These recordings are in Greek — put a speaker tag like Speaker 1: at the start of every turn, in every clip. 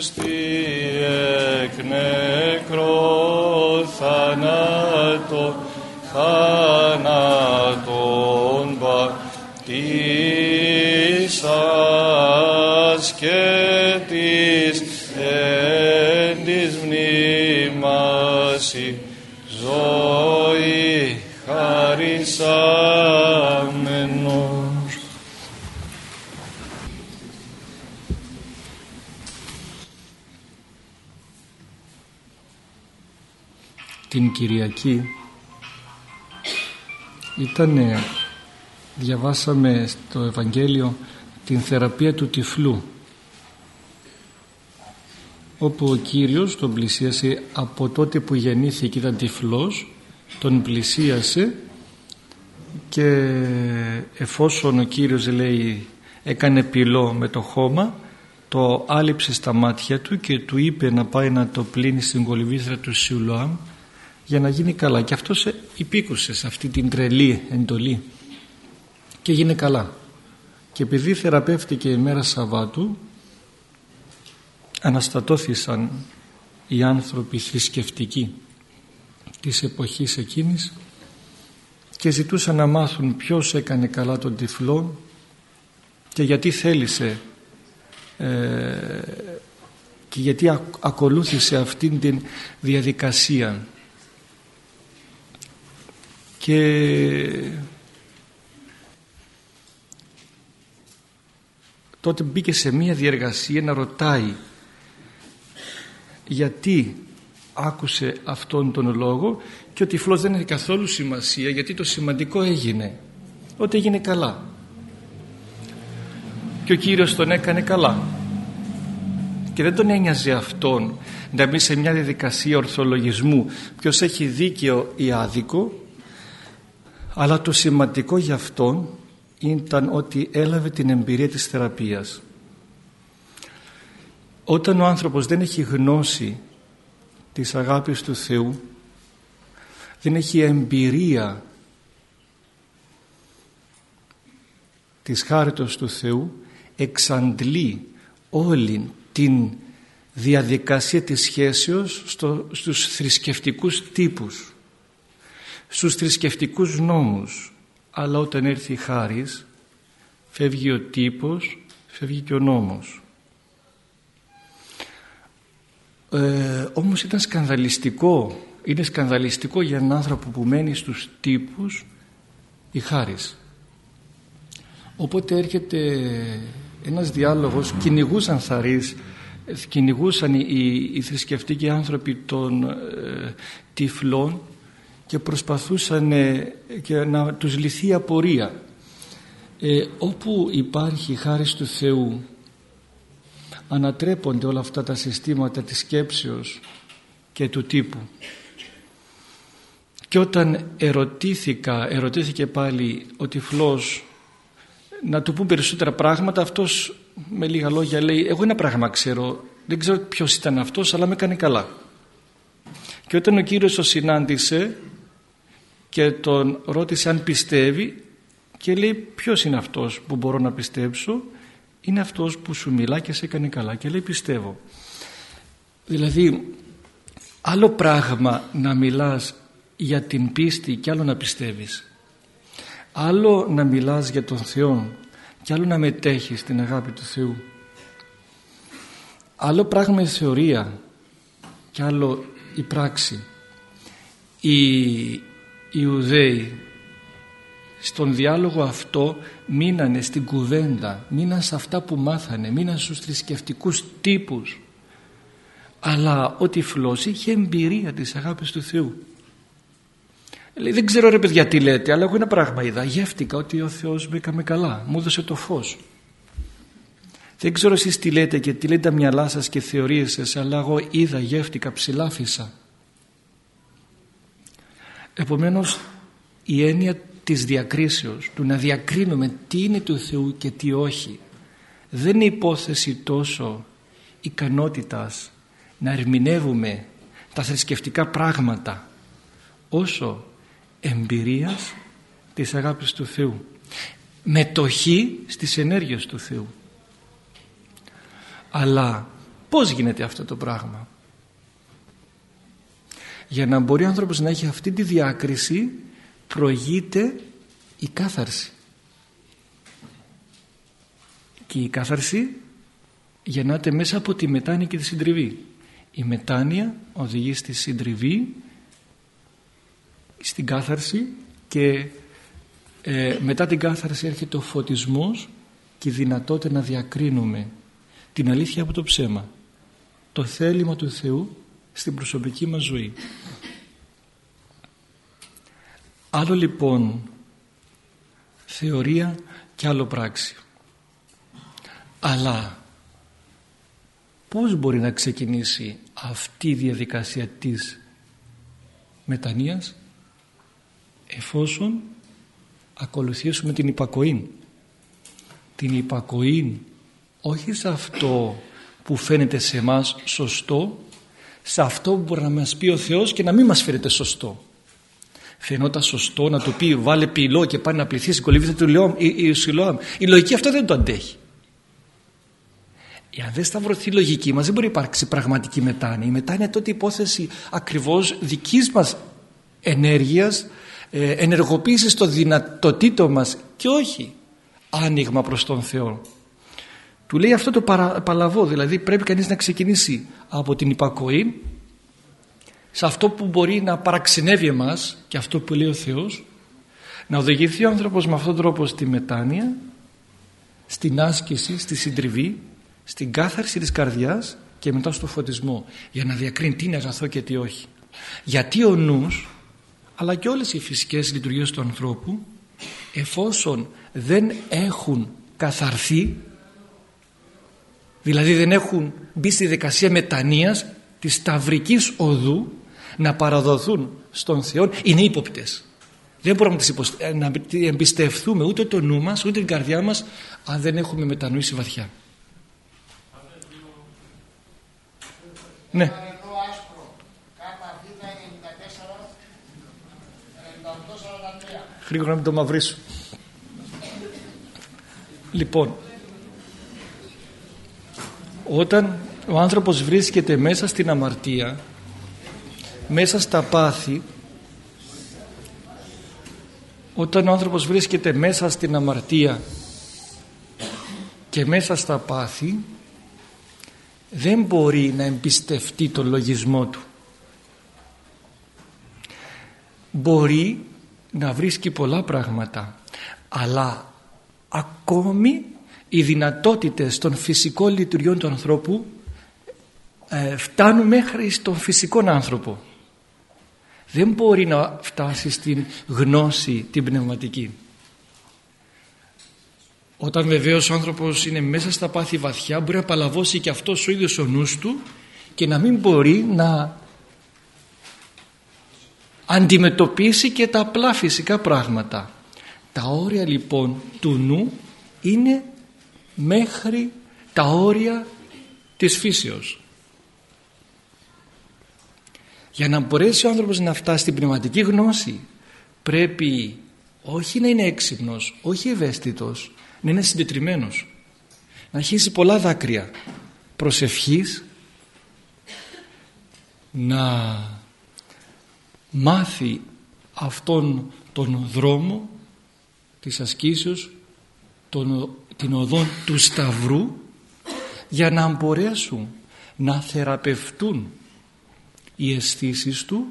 Speaker 1: στη εκ νεκρό θανάτο θάνατον πατήσας και
Speaker 2: Την Κυριακή ήταν, διαβάσαμε στο Ευαγγέλιο την θεραπεία του τυφλού όπου ο Κύριος τον πλησίασε από τότε που γεννήθηκε ήταν τυφλός τον πλησίασε και εφόσον ο Κύριος λέει έκανε πυλό με το χώμα το άλυψε στα μάτια του και του είπε να πάει να το πλύνει στην κολυβήθρα του Σιουλοάμ για να γίνει καλά. Και αυτός υπήκουσε σε αυτή την τρελή εντολή. Και γίνει καλά. Και επειδή θεραπεύτηκε η μέρα Σαββάτου αναστατώθησαν οι άνθρωποι θρησκευτικοί της εποχής εκείνης και ζητούσαν να μάθουν ποιος έκανε καλά τον τυφλό και γιατί θέλησε ε, και γιατί ακολούθησε αυτήν την διαδικασία και τότε μπήκε σε μία διεργασία να ρωτάει γιατί άκουσε αυτόν τον λόγο και ο τυφλός δεν έχει καθόλου σημασία γιατί το σημαντικό έγινε. Ότι έγινε καλά. Και ο Κύριος τον έκανε καλά. Και δεν τον ένοιαζε αυτόν να μπει σε μια διαδικασία ορθολογισμού. Ποιος έχει δίκαιο ή άδικο αλλά το σημαντικό για αυτόν ήταν ότι έλαβε την εμπειρία της θεραπείας. Όταν ο άνθρωπος δεν έχει γνώση της αγάπης του Θεού δεν έχει εμπειρία της χάριτος του Θεού εξαντλεί όλη την διαδικασία της σχέσεως στο, στους θρησκευτικούς τύπους στους θρησκευτικούς νόμους. Αλλά όταν έρθει η χάρις φεύγει ο τύπος φεύγει και ο νόμος. Ε, όμως ήταν σκανδαλιστικό. Είναι σκανδαλιστικό για έναν άνθρωπο που μένει στους τύπους η χάρις. Οπότε έρχεται ένας διάλογος. Κυνηγούσαν θαρείς κυνηγούσαν οι, οι θρησκευτικοί άνθρωποι των ε, τυφλών και προσπαθούσαν ε, και να τους λυθεί η απορία. Ε, όπου υπάρχει χάρη του Θεού ανατρέπονται όλα αυτά τα συστήματα της σκέψεως και του τύπου. Και όταν ερωτήθηκα ερωτήθηκε πάλι ο τυφλός να του πούν περισσότερα πράγματα αυτός με λίγα λόγια λέει εγώ ένα πράγμα ξέρω δεν ξέρω ποιος ήταν αυτός αλλά με έκανε καλά και όταν ο Κύριος το συνάντησε και τον ρώτησε αν πιστεύει και λέει ποιος είναι αυτός που μπορώ να πιστέψω; Είναι αυτός που σου μιλά και σε έκανε καλά και λέει πιστεύω δηλαδή άλλο πράγμα να μιλάς για την πίστη και άλλο να πιστεύεις. Άλλο να μιλάς για τον Θεό και άλλο να μετέχεις την αγάπη του Θεού. Άλλο πράγμα η θεωρία και άλλο η πράξη. Η, Ιουδαίοι στον διάλογο αυτό μείνανε στην κουβέντα, μείναν σε αυτά που μάθανε, μείναν στους θρησκευτικούς τύπους. Αλλά ο τυφλός είχε εμπειρία της αγάπης του Θεού. Λέει, δεν ξέρω ρε παιδιά τι λέτε, αλλά εγώ ένα πράγμα είδα. Γεύτηκα ότι ο Θεός με έκαμε καλά, μου έδωσε το φως. Δεν ξέρω εσείς τι λέτε και τι λέτε τα μυαλά σας και θεωρίες σας, αλλά εγώ είδα, γεύτηκα, ψηλάφισα. Επομένως η έννοια της διακρίσεως, του να διακρίνουμε τι είναι του Θεού και τι όχι, δεν είναι υπόθεση τόσο ικανότητας να ερμηνεύουμε τα θρησκευτικά πράγματα όσο εμπειρίας της αγάπης του Θεού μετοχή στις ενέργειες του Θεού αλλά Πώς γίνεται αυτό το πράγμα; Για να μπορεί ο άνθρωπος να έχει αυτή τη διάκριση προηγείται η κάθαρση. Και η κάθαρση γεννάται μέσα από τη μετάνοια και τη συντριβή. Η μετάνοια οδηγεί στη συντριβή, στην κάθαρση και ε, μετά την κάθαρση έρχεται ο φωτισμός και η δυνατότητα να διακρίνουμε την αλήθεια από το ψέμα. Το θέλημα του Θεού στην προσωπική μας ζωή. Άλλο λοιπόν θεωρία και άλλο πράξη. Αλλά πώς μπορεί να ξεκινήσει αυτή η διαδικασία της μετανοίας εφόσον ακολουθήσουμε την υπακοή. Την υπακοή όχι σε αυτό που φαίνεται σε μας σωστό σε αυτό που μπορεί να μας πει ο Θεός και να μην μας φαίνεται σωστό. Φαινόταν σωστό να του πει βάλε πυλό και πάει να πληθήσει κολύβιζε του Λεόμ, η, η, η λογική αυτό δεν το αντέχει. Εάν δεν σταυρωθεί η λογική μας δεν μπορεί να υπάρξει πραγματική μετάνοια. Η μετάνοια είναι τότε υπόθεση ακριβώς δικής μας ενέργειας, ε, ενεργοποίησης των δυνατοτήτων μας και όχι άνοιγμα προς τον Θεό. Του λέει αυτό το παρα, παλαβό, δηλαδή πρέπει κανείς να ξεκινήσει από την υπακοή σε αυτό που μπορεί να παραξενεύει εμάς και αυτό που λέει ο Θεός να οδηγηθεί ο άνθρωπος με αυτόν τον τρόπο στη μετάνοια στην άσκηση, στη συντριβή στην κάθαρση της καρδιάς και μετά στο φωτισμό για να διακρίνει τι είναι αγαθό και τι όχι. Γιατί ο νους αλλά και όλες οι φυσικές λειτουργίες του ανθρώπου εφόσον δεν έχουν καθαρθεί δηλαδή δεν έχουν μπει στη δικασία μετανοίας της ταυρικής οδού να παραδοθούν στον Θεό. Είναι ύποπτες. Δεν μπορούμε να εμπιστευτούμε ούτε το νου μας ούτε την καρδιά μας αν δεν έχουμε μετανοήσει βαθιά. Ναι. Γρήγορα μην το μαυρίσω. Λοιπόν, όταν ο άνθρωπος βρίσκεται μέσα στην αμαρτία, μέσα στα πάθη, όταν ο άνθρωπος βρίσκεται μέσα στην αμαρτία και μέσα στα πάθη, δεν μπορεί να εμπιστευτεί τον λογισμό του. Μπορεί να βρίσκει πολλά πράγματα αλλά ακόμη οι δυνατότητες των φυσικών λειτουργιών του ανθρώπου ε, φτάνουν μέχρι στον φυσικό άνθρωπο δεν μπορεί να φτάσει στην γνώση την πνευματική όταν βεβαίως ο άνθρωπος είναι μέσα στα πάθη βαθιά μπορεί να παλαβώσει και αυτός ο ίδιος ο νους του και να μην μπορεί να αντιμετωπίσει και τα απλά φυσικά πράγματα. Τα όρια λοιπόν του νου είναι μέχρι τα όρια της φύσεως. Για να μπορέσει ο άνθρωπος να φτάσει στην πνευματική γνώση πρέπει όχι να είναι έξυπνος, όχι ευαίσθητος, να είναι συντετριμένος. Να αρχίσει πολλά δάκρυα προσευχής, να μάθει αυτόν τον δρόμο της ασκήσεως τον, την οδόν του Σταυρού για να μπορέσουν να θεραπευτούν οι αισθήσεις του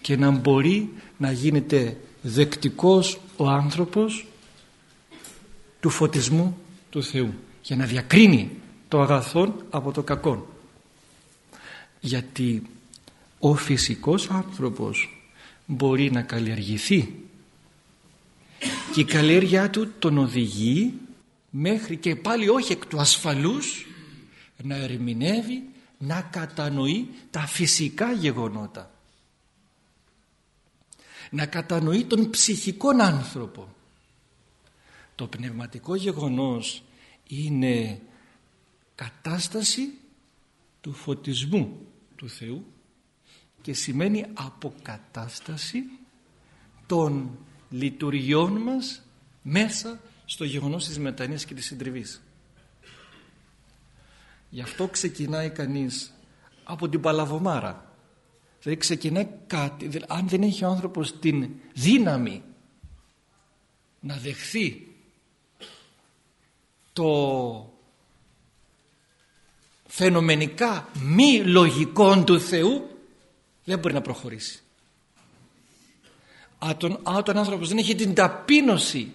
Speaker 2: και να μπορεί να γίνεται δεκτικός ο άνθρωπος του φωτισμού του Θεού για να διακρίνει το αγαθόν από το κακόν. Γιατί ο φυσικός άνθρωπος μπορεί να καλλιεργηθεί και η καλλιέργειά του τον οδηγεί μέχρι και πάλι όχι εκ του ασφαλούς να ερμηνεύει, να κατανοεί τα φυσικά γεγονότα. Να κατανοεί τον ψυχικόν άνθρωπο. Το πνευματικό γεγονός είναι κατάσταση του φωτισμού του Θεού και σημαίνει αποκατάσταση των λειτουργιών μας μέσα στο γεγονός της μετανοίας και της συντριβής. Γι' αυτό ξεκινάει κανείς από την παλαβομάρα. Δηλαδή ξεκινάει κάτι, αν δεν έχει ο άνθρωπος την δύναμη να δεχθεί το φαινομενικά μη λογικών του Θεού δεν μπορεί να προχωρήσει. Αν τον, αν άνθρωπος δεν έχει την ταπείνωση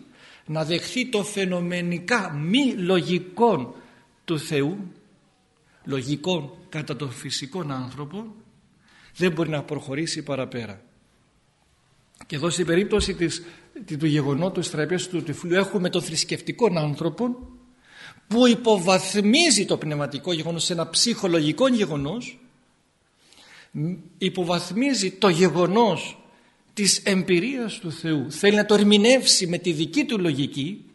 Speaker 2: να δεχθεί το φαινομενικά μη λογικών του Θεού λογικών κατά τον φυσικών άνθρωπο δεν μπορεί να προχωρήσει παραπέρα. Και εδώ στην περίπτωση της, του γεγονότος της του τυφλού έχουμε τον θρησκευτικό άνθρωπο που υποβαθμίζει το πνευματικό γεγονός σε ένα ψυχολογικό γεγονός υποβαθμίζει το γεγονός της εμπειρίας του Θεού θέλει να το ερμηνεύσει με τη δική του λογική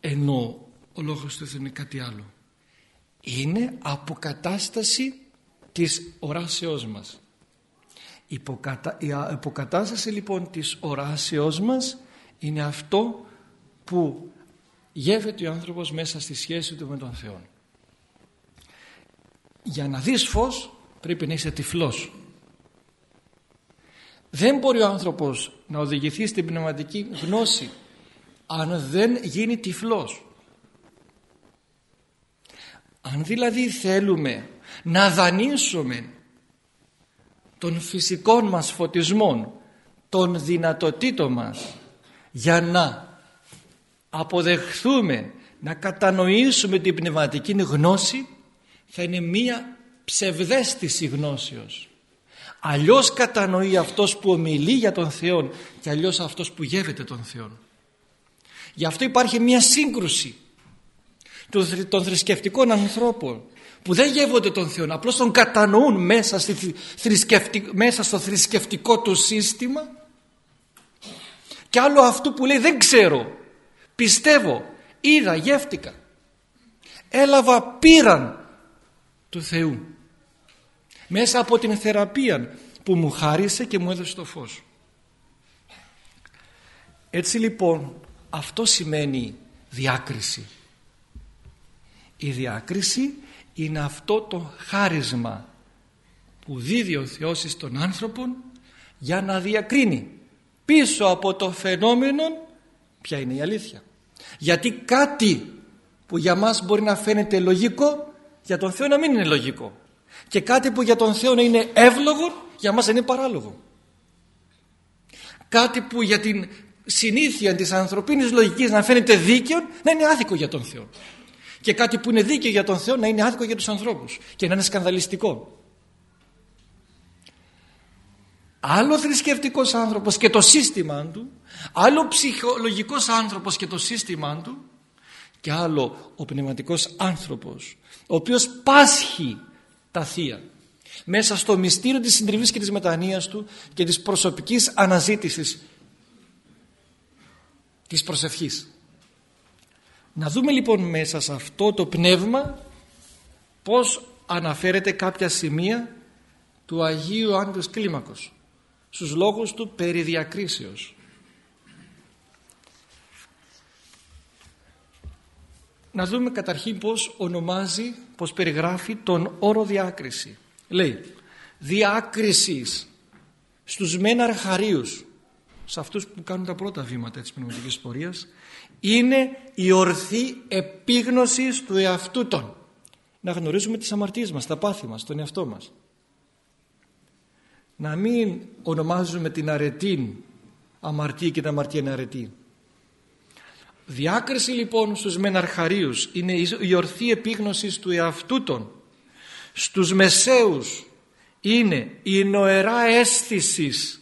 Speaker 2: ενώ ο λόγος του Θεού είναι κάτι άλλο είναι αποκατάσταση της οράσεώς μας η αποκατάσταση λοιπόν της οράσεώς μας είναι αυτό που γεύεται ο άνθρωπος μέσα στη σχέση του με τον Θεό. Για να δεις φως πρέπει να είσαι τυφλός. Δεν μπορεί ο άνθρωπος να οδηγηθεί στην πνευματική γνώση αν δεν γίνει τυφλός. Αν δηλαδή θέλουμε να δανείσουμε των φυσικών μας φωτισμών, των δυνατοτήτων μας για να αποδεχθούμε να κατανοήσουμε την πνευματική γνώση θα είναι μία ψευδέστηση γνώσεως. Αλλιώς κατανοεί αυτός που ομιλεί για τον Θεό και αλλιώς αυτός που γεύεται τον Θεό. Γι' αυτό υπάρχει μία σύγκρουση των θρησκευτικών ανθρώπων που δεν γεύονται τον Θεό, απλώς τον κατανοούν μέσα, στη μέσα στο θρησκευτικό του σύστημα και άλλο αυτού που λέει δεν ξέρω πιστεύω, είδα, γεύτηκα έλαβα πήραν του Θεού μέσα από την θεραπεία που μου χάρισε και μου έδωσε το φως έτσι λοιπόν αυτό σημαίνει διάκριση η διάκριση είναι αυτό το χάρισμα που δίδει ο Θεός στον άνθρωπο για να διακρίνει πίσω από το φαινόμενο ποια είναι η αλήθεια. Γιατί κάτι που για μας μπορεί να φαίνεται λογικό για τον Θεό να μην είναι λογικό. Και κάτι που για τον Θεό να είναι εύλογο για μας είναι παράλογο. Κάτι που για την συνήθεια της ανθρωπίνης λογικής να φαίνεται δίκαιο να είναι άδικο για τον Θεό. Και κάτι που είναι δίκαιο για τον Θεό να είναι άδικο για τους ανθρώπους και να είναι σκανδαλιστικό. Άλλο θρησκευτικός άνθρωπος και το σύστημα του άλλο ψυχολογικός άνθρωπος και το σύστημά του και άλλο ο πνευματικός άνθρωπος ο οποίος πάσχει τα θεία μέσα στο μυστήριο της συντριβής και της μετανοίας του και της προσωπικής αναζήτησης της προσευχής. Να δούμε λοιπόν μέσα σε αυτό το πνεύμα πώς αναφέρεται κάποια σημεία του Αγίου Άγγελος Κλίμακος στους λόγους του περί διακρίσεως. να δούμε καταρχήν πώς ονομάζει, πώς περιγράφει τον όρο διάκριση. Λέει διάκρισης στους μεν αρχαρίους, σε αυτούς που κάνουν τα πρώτα βήματα της πνευματικής πορείας, είναι η ορθή επίγνωση του εαυτού των. Να γνωρίζουμε τις αμαρτίες μας, τα πάθη μας, τον εαυτό μας. Να μην ονομάζουμε την αρετή αμαρτία και την αμαρτία είναι αρετή. Διάκριση λοιπόν στους μεναρχαρίους είναι η ορθή επίγνωση του εαυτού των. Στους μεσαίους είναι η νοερά αίσθησης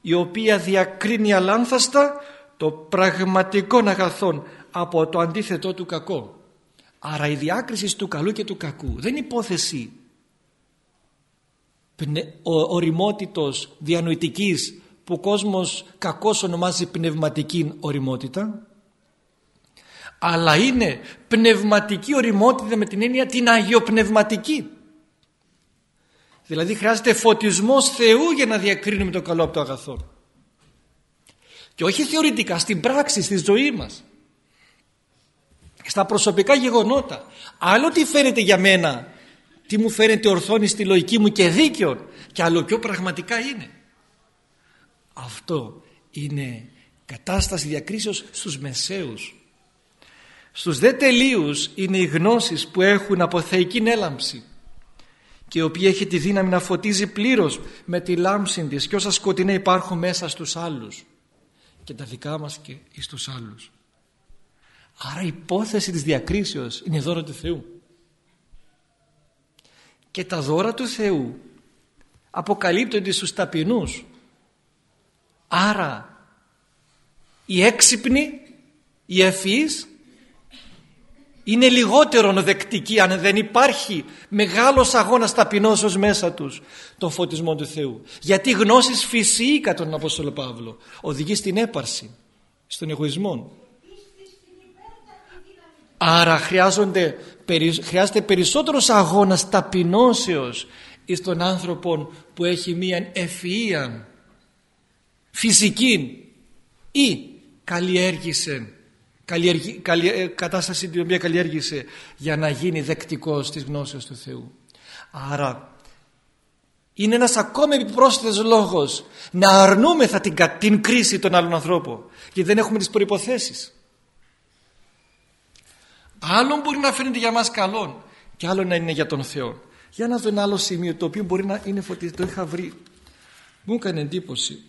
Speaker 2: η οποία διακρίνει αλάνθαστα το πραγματικό αγαθόν από το αντίθετό του κακό. Άρα η διάκριση του καλού και του κακού δεν είναι υπόθεση οριμότητος διανοητικής που ο κόσμος κακός ονομάζει πνευματική οριμότητα αλλά είναι πνευματική οριμότητα με την έννοια την αγιοπνευματική. Δηλαδή χρειάζεται φωτισμός Θεού για να διακρίνουμε το καλό από το αγαθό. Και όχι θεωρητικά, στην πράξη, στη ζωή μας. στα προσωπικά γεγονότα. Άλλο τι φαίνεται για μένα, τι μου φαίνεται ορθόνη στη λογική μου και δίκαιο και άλλο πιο πραγματικά είναι. Αυτό είναι κατάσταση διακρίσεως στους μεσαίους. Στους δε τελείους είναι οι γνώσεις που έχουν από θεϊκή έλαμψη και η οποία έχει τη δύναμη να φωτίζει πλήρως με τη λάμψη της και όσα σκοτεινά υπάρχουν μέσα στους άλλους και τα δικά μας και στους άλλους. Άρα η υπόθεση της διακρίσεως είναι δώρο του Θεού. Και τα δώρα του Θεού αποκαλύπτονται στους ταπεινούς. Άρα οι έξυπνοι, οι ευφυείς είναι λιγότερο δεκτικοί αν δεν υπάρχει μεγάλος αγώνας ταπεινώσεως μέσα τους τον φωτισμό του Θεού. Γιατί γνώσεις φυσίκα τον Απόστολο Παύλο οδηγεί στην έπαρση, στον εγωισμό. Άρα χρειάζονται, χρειάζεται περισσότερος αγώνας ταπεινώσεως εις τον άνθρωπο που έχει μία ευφυΐα φυσική ή καλλιέργησε ε, κατάσταση την οποία καλλιέργησε για να γίνει δεκτικός της γνώσεως του Θεού. Άρα είναι ένας ακόμη επιπρόσθετος λόγος να αρνούμεθα την, την κρίση των άλλων ανθρώπων γιατί δεν έχουμε τις προϋποθέσεις. Άλλον μπορεί να φαίνεται για μας καλό και άλλο να είναι για τον Θεό. Για να δω ένα άλλο σημείο το οποίο μπορεί να είναι φωτιστικό. Το είχα βρει. Μου έκανε εντύπωση.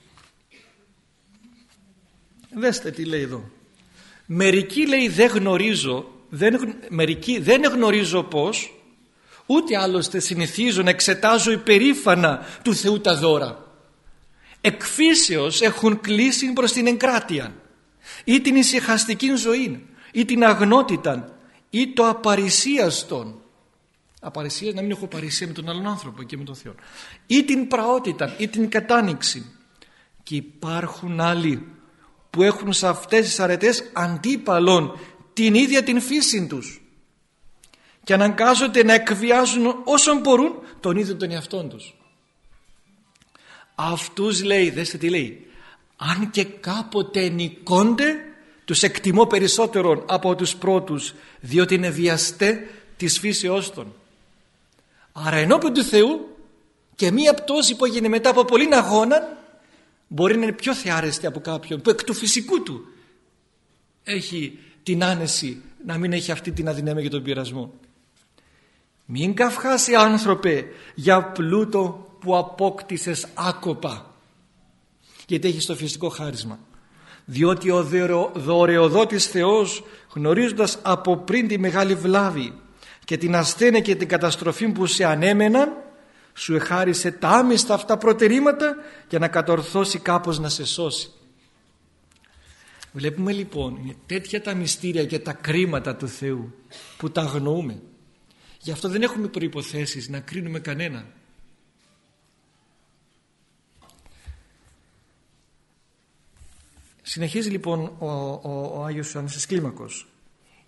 Speaker 2: Δέστε τι λέει εδώ. Μερικοί λέει δεν γνωρίζω, δεν, μερικοί δεν γνωρίζω πως, ούτε άλλωστε συνηθίζω να εξετάζω υπερήφανα του Θεού τα δώρα. Εκφύσεως έχουν κλείσει προς την εγκράτεια ή την ησυχαστική ζωή ή την αγνότητα ή το απαρισίαστον απαρισία να μην έχω παρησία με τον άλλον άνθρωπο και με τον Θεό ή την πραότητα ή την κατάνοιξη. Και υπάρχουν άλλοι που έχουν σε αυτές τις αρετές αντίπαλον την ίδια την φύση τους και αναγκάζονται να εκβιάζουν όσο μπορούν τον ίδιο τον εαυτό τους. Αυτούς λέει, δέστε τι λέει, αν και κάποτε νικώνται τους εκτιμώ περισσότερον από τους πρώτους διότι είναι βιαστέ της φύσεώς των. Άρα ενώπιον του Θεού και μία πτώση που έγινε μετά από πολλήν αγώνα μπορεί να είναι πιο θεάρεστη από κάποιον που εκ του φυσικού του έχει την άνεση να μην έχει αυτή την αδυναμία για τον πειρασμό. Μην καυχάσει άνθρωπε για πλούτο που απόκτησες άκοπα γιατί έχεις το φυσικό χάρισμα διότι ο δωρεοδότης Θεός γνωρίζοντας από πριν τη μεγάλη βλάβη και την ασθένεια και την καταστροφή που σε ανέμεναν σου εχάρισε τα άμυστα αυτά προτερήματα για να κατορθώσει κάπως να σε σώσει. Βλέπουμε λοιπόν είναι τέτοια τα μυστήρια και τα κρίματα του Θεού που τα αγνοούμε. Γι' αυτό δεν έχουμε προϋποθέσεις να κρίνουμε κανέναν. Συνεχίζει λοιπόν ο, ο, ο Άγιος Ιωάννης Κλίμακος.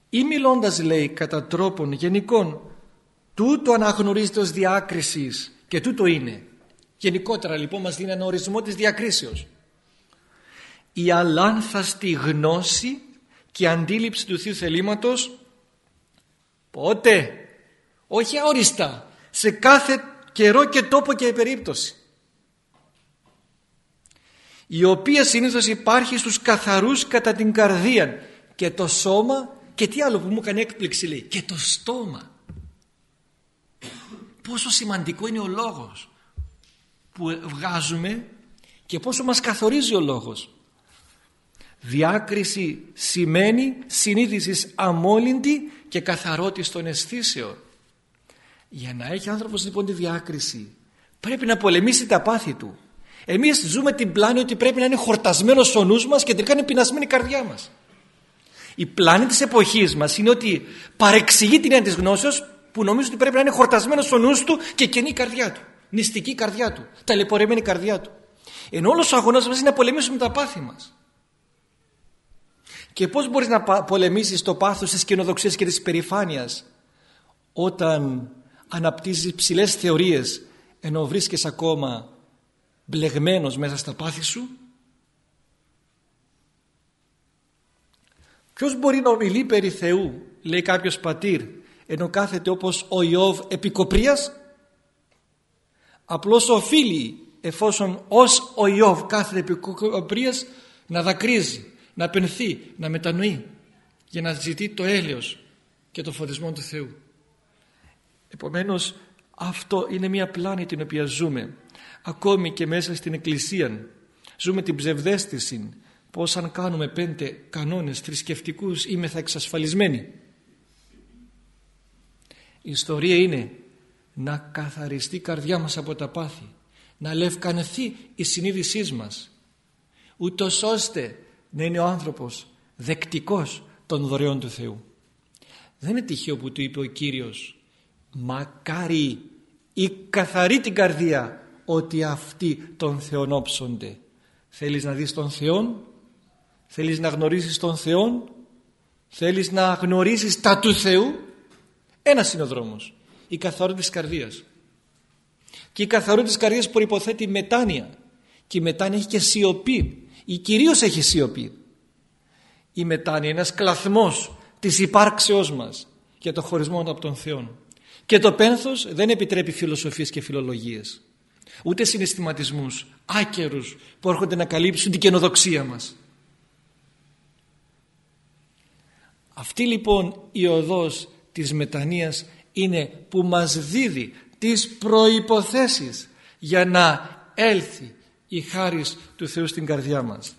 Speaker 2: Ή μιλώντας λέει κατά τρόπον γενικών τούτο αναγνωρίζεται ως διάκρισης και τούτο είναι. Γενικότερα λοιπόν μας δίνει ένα ορισμό της διακρίσεως. Η αλάνθαστη γνώση και αντίληψη του Θείου Θελήματος πότε, όχι αόριστα, σε κάθε καιρό και τόπο και περίπτωση η οποία συνήθως υπάρχει στους καθαρούς κατά την καρδία και το σώμα και τι άλλο που μου έκανε έκπληξη λέει και το στόμα πόσο σημαντικό είναι ο λόγος που βγάζουμε και πόσο μας καθορίζει ο λόγος. Διάκριση σημαίνει συνείδηση αμόλυντη και καθαρότης των αισθήσεων. Για να έχει άνθρωπος λοιπόν τη διάκριση πρέπει να πολεμήσει τα πάθη του. Εμείς ζούμε την πλάνη ότι πρέπει να είναι χορτασμένος ο νους μας και τελικά είναι πεινασμένη η καρδιά μας. Η πλάνη της εποχής μας είναι ότι παρεξηγεί την έννοια της γνώσεως που νομίζω ότι πρέπει να είναι χορτασμένος ο νους του και κενή η καρδιά του. Νηστική καρδιά του. Ταλαιπωρημένη καρδιά του. Ενώ όλος ο αγώνας μας είναι να πολεμήσουμε τα πάθη μας. Και πώς μπορείς να πολεμήσεις το πάθος της κοινοδοξίας και της περηφάνειας όταν αναπτύσσεις ψηλές θεωρίες ενώ βρίσκεσαι ακόμα μπλεγμένος μέσα στα πάθη σου; Ποιος μπορεί να ομιλεί περί Θεού λέει κάποιος πατήρ ενώ κάθεται όπως ο Ιώβ επικοπρίας απλώς οφείλει εφόσον ως ο Ιώβ κάθεται επικοπρίας να δακρύζει, να πενθεί, να μετανοεί για να ζητεί το έλεος και το φωτισμό του Θεού. Επομένως αυτό είναι μια πλάνη την οποία ζούμε ακόμη και μέσα στην Εκκλησία. Ζούμε την ψευδέστηση πως αν κάνουμε πέντε κανόνες θρησκευτικούς είμαι θα εξασφαλισμένοι η ιστορία είναι να καθαριστεί η καρδιά μας από τα πάθη να λευκανθεί η συνείδησή μας ούτως ώστε να είναι ο άνθρωπος δεκτικός των δωρεών του Θεού. Δεν είναι τυχαίο που του είπε ο Κύριος μακάρι η καθαρή την καρδία ότι αυτοί τον θεονόψονται θέλεις να δεις τον Θεό θέλεις να γνωρίσεις τον Θεό θέλεις να γνωρίσεις τα του Θεού; Ένας είναι ο δρόμος. Η καθαρότητα της καρδίας. Και η καθαρότητα της καρδίας προϋποθέτει μετάνοια. Και η μετάνοια έχει και σιωπή. Η κυρίως έχει σιωπή. Η μετάνοια είναι ένας κλαθμός της υπάρξεώς μας για το χωρισμό από τον Θεό και το πένθος δεν επιτρέπει φιλοσοφίες και φιλολογίες ούτε συναισθηματισμούς άκερους που έρχονται να καλύψουν την καινοδοξία μας. Αυτή λοιπόν η οδός της μετανοίας είναι που μας δίδει τις προϋποθέσεις για να έλθει η χάρις του Θεού στην καρδιά μας.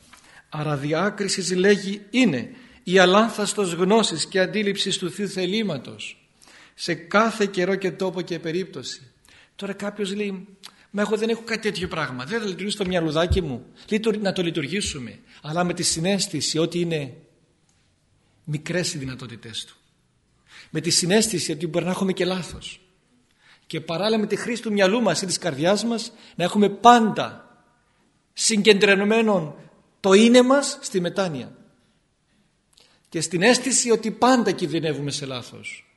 Speaker 2: Άρα διάκρισης λέγει είναι η αλάνθαστος γνώσης και αντίληψης του Θεού θελήματος σε κάθε καιρό και τόπο και περίπτωση. Τώρα κάποιος λέει Μα εγώ δεν έχω κάτι τέτοιο πράγμα. Δεν θα λειτουργήσει το μυαλουδάκι μου. Να το λειτουργήσουμε. Αλλά με τη συνέστηση ότι είναι μικρές οι δυνατότητές του με τη συνέστηση ότι μπορεί να έχουμε και λάθος. Και παράλληλα με τη χρήση του μυαλού μας ή της καρδιάς μας να έχουμε πάντα συγκεντρωμένο το είναι μας στη μετάνοια. Και στην αίσθηση ότι πάντα κινδυνεύουμε σε λάθος.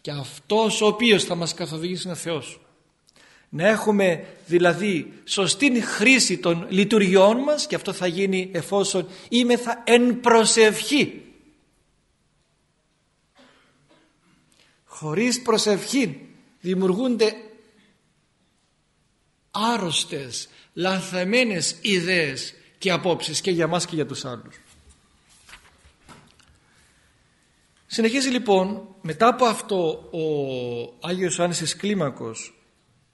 Speaker 2: Και αυτός ο οποίος θα μας καθοδηγήσει είναι ο Θεός. Να έχουμε δηλαδή σωστή χρήση των λειτουργιών μας και αυτό θα γίνει εφόσον είμεθα εν προσευχή χωρίς προσευχή δημιουργούνται άρρωστες, λανθαμένες ιδέες και απόψεις και για μας και για τους άλλους. Συνεχίζει λοιπόν μετά από αυτό ο Άγιος Ιωάννης της Κλίμακος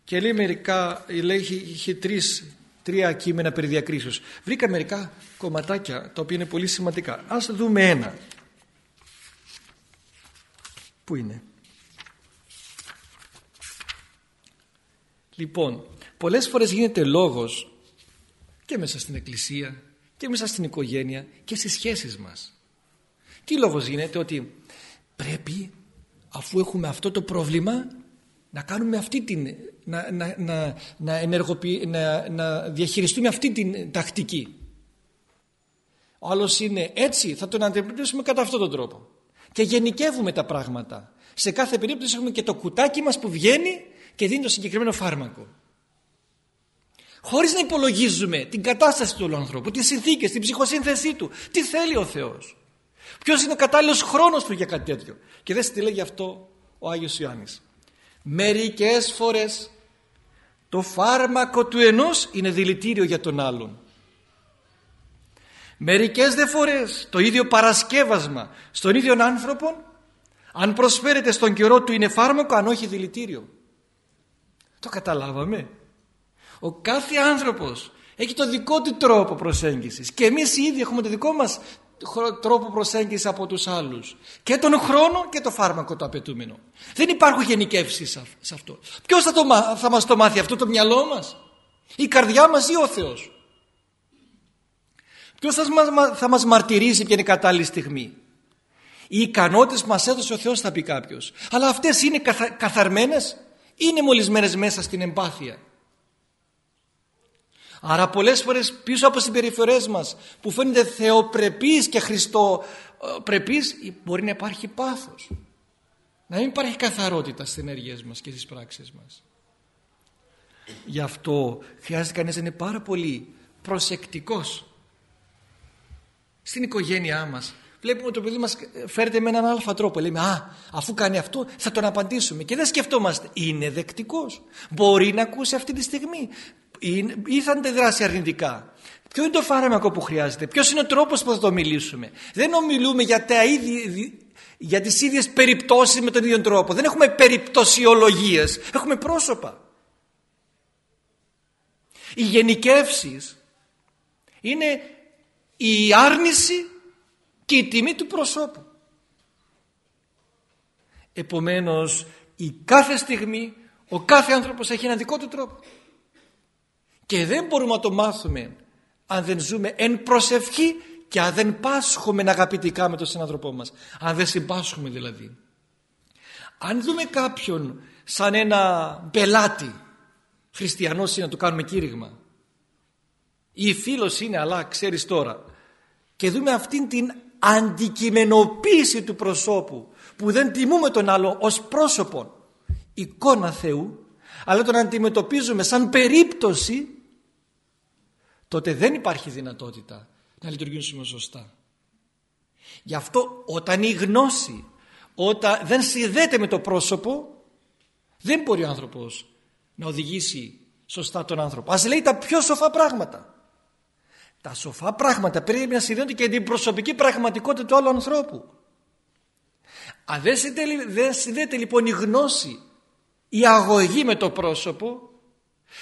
Speaker 2: και λέει μερικά, λέει είχε τρεις, τρία κείμενα περί διακρίσεως. Βρήκα μερικά κομματάκια τα οποία είναι πολύ σημαντικά. Ας δούμε ένα. Πού είναι; Λοιπόν, πολλές φορές γίνεται λόγος και μέσα στην εκκλησία και μέσα στην οικογένεια και στις σχέσεις μας. Τι λόγος γίνεται ότι πρέπει αφού έχουμε αυτό το πρόβλημα να κάνουμε αυτή την να, να, να, να, να, να διαχειριστούμε αυτή την τακτική. Ο άλλος είναι έτσι θα τον αντιμετωπίσουμε κατά αυτόν τον τρόπο. Και γενικεύουμε τα πράγματα. Σε κάθε περίπτωση έχουμε και το κουτάκι μας που βγαίνει και δίνει το συγκεκριμένο φάρμακο. Χωρίς να υπολογίζουμε την κατάσταση του ανθρώπου, τις συνθήκες, την ψυχοσύνθεσή του, τι θέλει ο Θεός. Ποιος είναι ο κατάλληλος χρόνος του για κάτι τέτοιο. Και δεν τι λέγει αυτό ο Άγιος Ιωάννης. Μερικές φορές το φάρμακο του ενός είναι δηλητήριο για τον άλλον. Μερικές δε φορές το ίδιο παρασκεύασμα στον ίδιο άνθρωπο αν προσφέρεται στον καιρό του είναι φάρμακο αν όχι δηλητήριο. Το καταλάβαμε. Ο κάθε άνθρωπος έχει το δικό του τρόπο προσέγγισης και εμείς οι ίδιοι έχουμε το δικό μας τρόπο προσέγγισης από τους άλλους και τον χρόνο και το φάρμακο το απαιτούμενο. Δεν υπάρχουν γενικεύσεις σε αυτό. Ποιος θα, το, θα μας το μάθει αυτό το μυαλό μας, η καρδιά μας ή ο Θεός; Ποιος θα, θα μας μαρτυρήσει ποια είναι η κατάλληλη στιγμή; Οι ικανότητες μας έδωσε ο Θεός θα πει κάποιος. Αλλά αυτές είναι καθα, καθαρμένες; Είναι μολυσμένες μέσα στην εμπάθεια. Άρα πολλές φορές πίσω από τις συμπεριφορές μας που φαίνεται θεοπρεπής και χριστοπρεπής μπορεί να υπάρχει πάθος. Να μην υπάρχει καθαρότητα στις ενέργειες μας και στις πράξεις μας. Γι' αυτό χρειάζεται κανείς να είναι πάρα πολύ προσεκτικός στην οικογένειά μας Βλέπουμε ότι το παιδί μας φέρεται με έναν αλφα τρόπο. Λέμε, α, αφού κάνει αυτό θα τον απαντήσουμε. Και δεν σκεφτόμαστε, είναι δεκτικός. Μπορεί να ακούσει αυτή τη στιγμή. Ή θα αντιδράσει αρνητικά. Ποιο είναι το φάρμακο που χρειάζεται; Ποιος είναι ο τρόπος που θα το μιλήσουμε; Δεν ομιλούμε για, τα ίδια, για τις ίδιες περιπτώσεις με τον ίδιο τρόπο. Δεν έχουμε περιπτωσιολογίες. Έχουμε πρόσωπα. Οι γενικεύσεις είναι η άρνηση και η τιμή του προσώπου. Επομένως η κάθε στιγμή ο κάθε άνθρωπος έχει ένα δικό του τρόπο. Και δεν μπορούμε να το μάθουμε αν δεν ζούμε εν προσευχή και αν δεν πάσχουμε αγαπητικά με τον συνάνθρωπό μας. Αν δεν συμπάσχουμε δηλαδή. Αν δούμε κάποιον σαν ένα πελάτη χριστιανός είναι να του κάνουμε κήρυγμα ή φίλος είναι αλλά ξέρεις τώρα και δούμε αυτήν την αντικειμενοποίηση του προσώπου που δεν τιμούμε τον άλλο ως πρόσωπο εικόνα Θεού αλλά τον αντιμετωπίζουμε σαν περίπτωση τότε δεν υπάρχει δυνατότητα να λειτουργήσουμε σωστά. Γι' αυτό όταν η γνώση όταν δεν συνδέεται με το πρόσωπο δεν μπορεί ο άνθρωπος να οδηγήσει σωστά τον άνθρωπο. Ας λέει τα πιο σοφά πράγματα. Τα σοφά πράγματα πρέπει να συνδέονται και την προσωπική πραγματικότητα του άλλου ανθρώπου. Αν δεν συνδέεται, λοιπόν η γνώση, η αγωγή με το πρόσωπο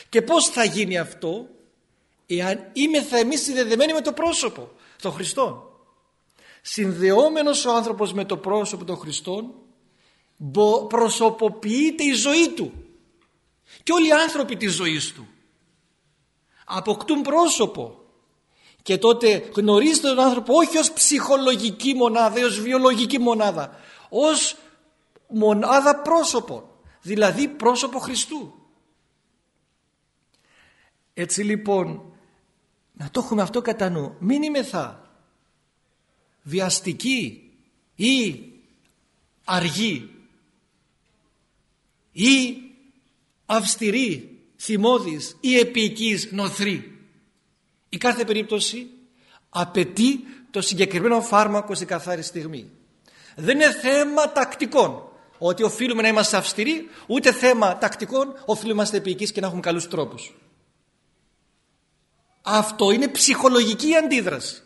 Speaker 2: και πώς θα γίνει αυτό εάν είμαι θα εμείς συνδεδεμένοι με το πρόσωπο των Χριστών. Συνδεόμενος ο άνθρωπος με το πρόσωπο των Χριστών προσωποποιείται η ζωή του και όλοι οι άνθρωποι της ζωής του αποκτούν πρόσωπο και τότε γνωρίζετε τον άνθρωπο όχι ως ψυχολογική μονάδα, ως βιολογική μονάδα, ως μονάδα πρόσωπο, δηλαδή πρόσωπο Χριστού. Έτσι λοιπόν, να το έχουμε αυτό κατά νου, μην είμαι θα βιαστική ή αργή ή αυστηρή, θυμώδης ή επίοικης νοθρή η κάθε περίπτωση απαιτεί το συγκεκριμένο φάρμακο σε καθάρη στιγμή. Δεν είναι θέμα τακτικών ότι οφείλουμε να είμαστε αυστηροί, ούτε θέμα τακτικών οφείλουμε να είμαστε επίοικείς και να έχουμε καλούς τρόπους. Αυτό είναι ψυχολογική αντίδραση.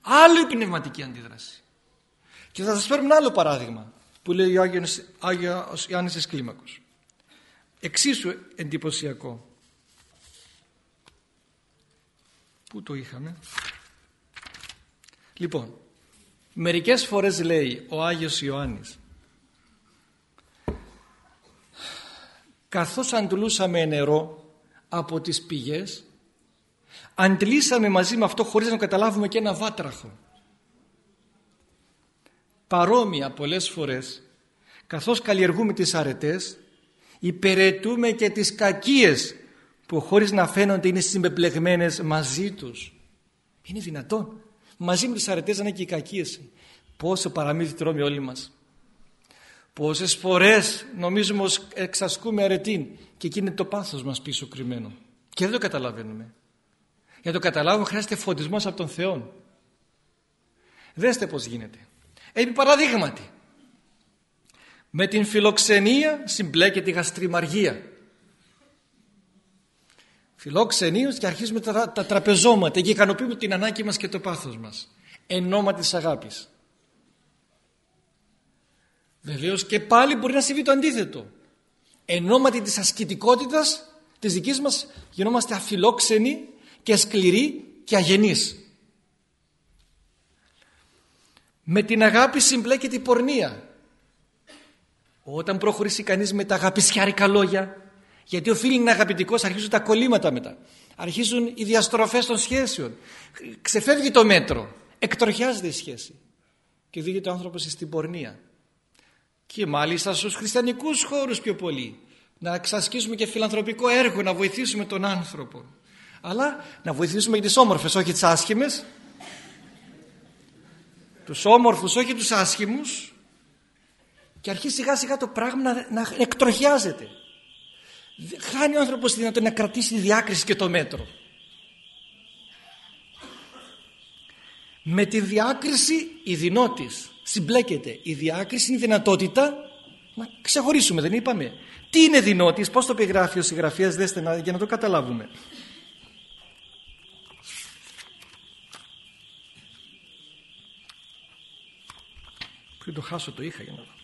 Speaker 2: Άλλη πνευματική αντίδραση. Και θα σας φέρουμε ένα άλλο παράδειγμα που λέει ο Άγιος, Άγιος Ιωάννης της Κλίμακος. Εξίσου εντυπωσιακό. Πού το είχαμε; Λοιπόν, μερικές φορές λέει ο Άγιος Ιωάννης καθώς αντλούσαμε νερό από τις πηγές αντλήσαμε μαζί με αυτό χωρίς να καταλάβουμε και ένα βάτραχο. Παρόμοια πολλές φορές καθώς καλλιεργούμε τις αρετές υπηρετούμε και τις κακίες που χωρίς να φαίνονται είναι συμπεπλεγμένες μαζί τους. Είναι δυνατόν. Μαζί με τις αρετές να είναι και οι κακίες. Πόσο παραμύθι τρώμε όλοι μας. Πόσες φορές νομίζουμε ως εξασκούμε αρετήν και εκεί είναι το πάθος μας πίσω κρυμμένο. Και δεν το καταλαβαίνουμε. Για το καταλάβουμε χρειάζεται φωτισμός από τον Θεό. Δέστε πως γίνεται. Επί παραδείγματι. Με την φιλοξενία συμπλέκεται η γαστριμαργία φιλόξενίως και αρχίζουμε τα, τα τραπεζώματα. Και ικανοποιούμε την ανάγκη μας και το πάθος μας. Εν της αγάπης. Βεβαίως και πάλι μπορεί να συμβεί το αντίθετο. Εν της ασκητικότητας της δικής μας γινόμαστε αφιλόξενοι και σκληροί και αγενείς. Με την αγάπη συμπλέκεται η πορνεία. Όταν προχωρήσει κανείς με τα αγαπησιάρικα λόγια γιατί οφείλει να είναι αγαπητικός, αρχίζουν τα κολλήματα μετά. Αρχίζουν οι διαστροφές των σχέσεων. Ξεφεύγει το μέτρο. Εκτροχιάζεται η σχέση. Και οδηγείται ο άνθρωπος στην πορνεία. Και μάλιστα στους χριστιανικούς χώρους πιο πολύ. Να εξασκήσουμε και φιλανθρωπικό έργο, να βοηθήσουμε τον άνθρωπο. Αλλά να βοηθήσουμε και τις όμορφες, όχι τις άσχημες. Τους όμορφους, όχι τους άσχημους. Και αρχίζει σιγά σιγά το πράγμα να, να εκτροχιάζεται χάνει ο άνθρωπος τη δυνατότητα να κρατήσει τη διάκριση και το μέτρο. Με τη διάκριση η δυνότης συμπλέκεται. Η διάκριση είναι η δυνατότητα να ξεχωρίσουμε, δεν είπαμε. Τι είναι δυνότης, πώς το περιγράφει ο συγγραφέας, δέστε να, για να το καταλάβουμε. Πριν το χάσω το είχα για να δω.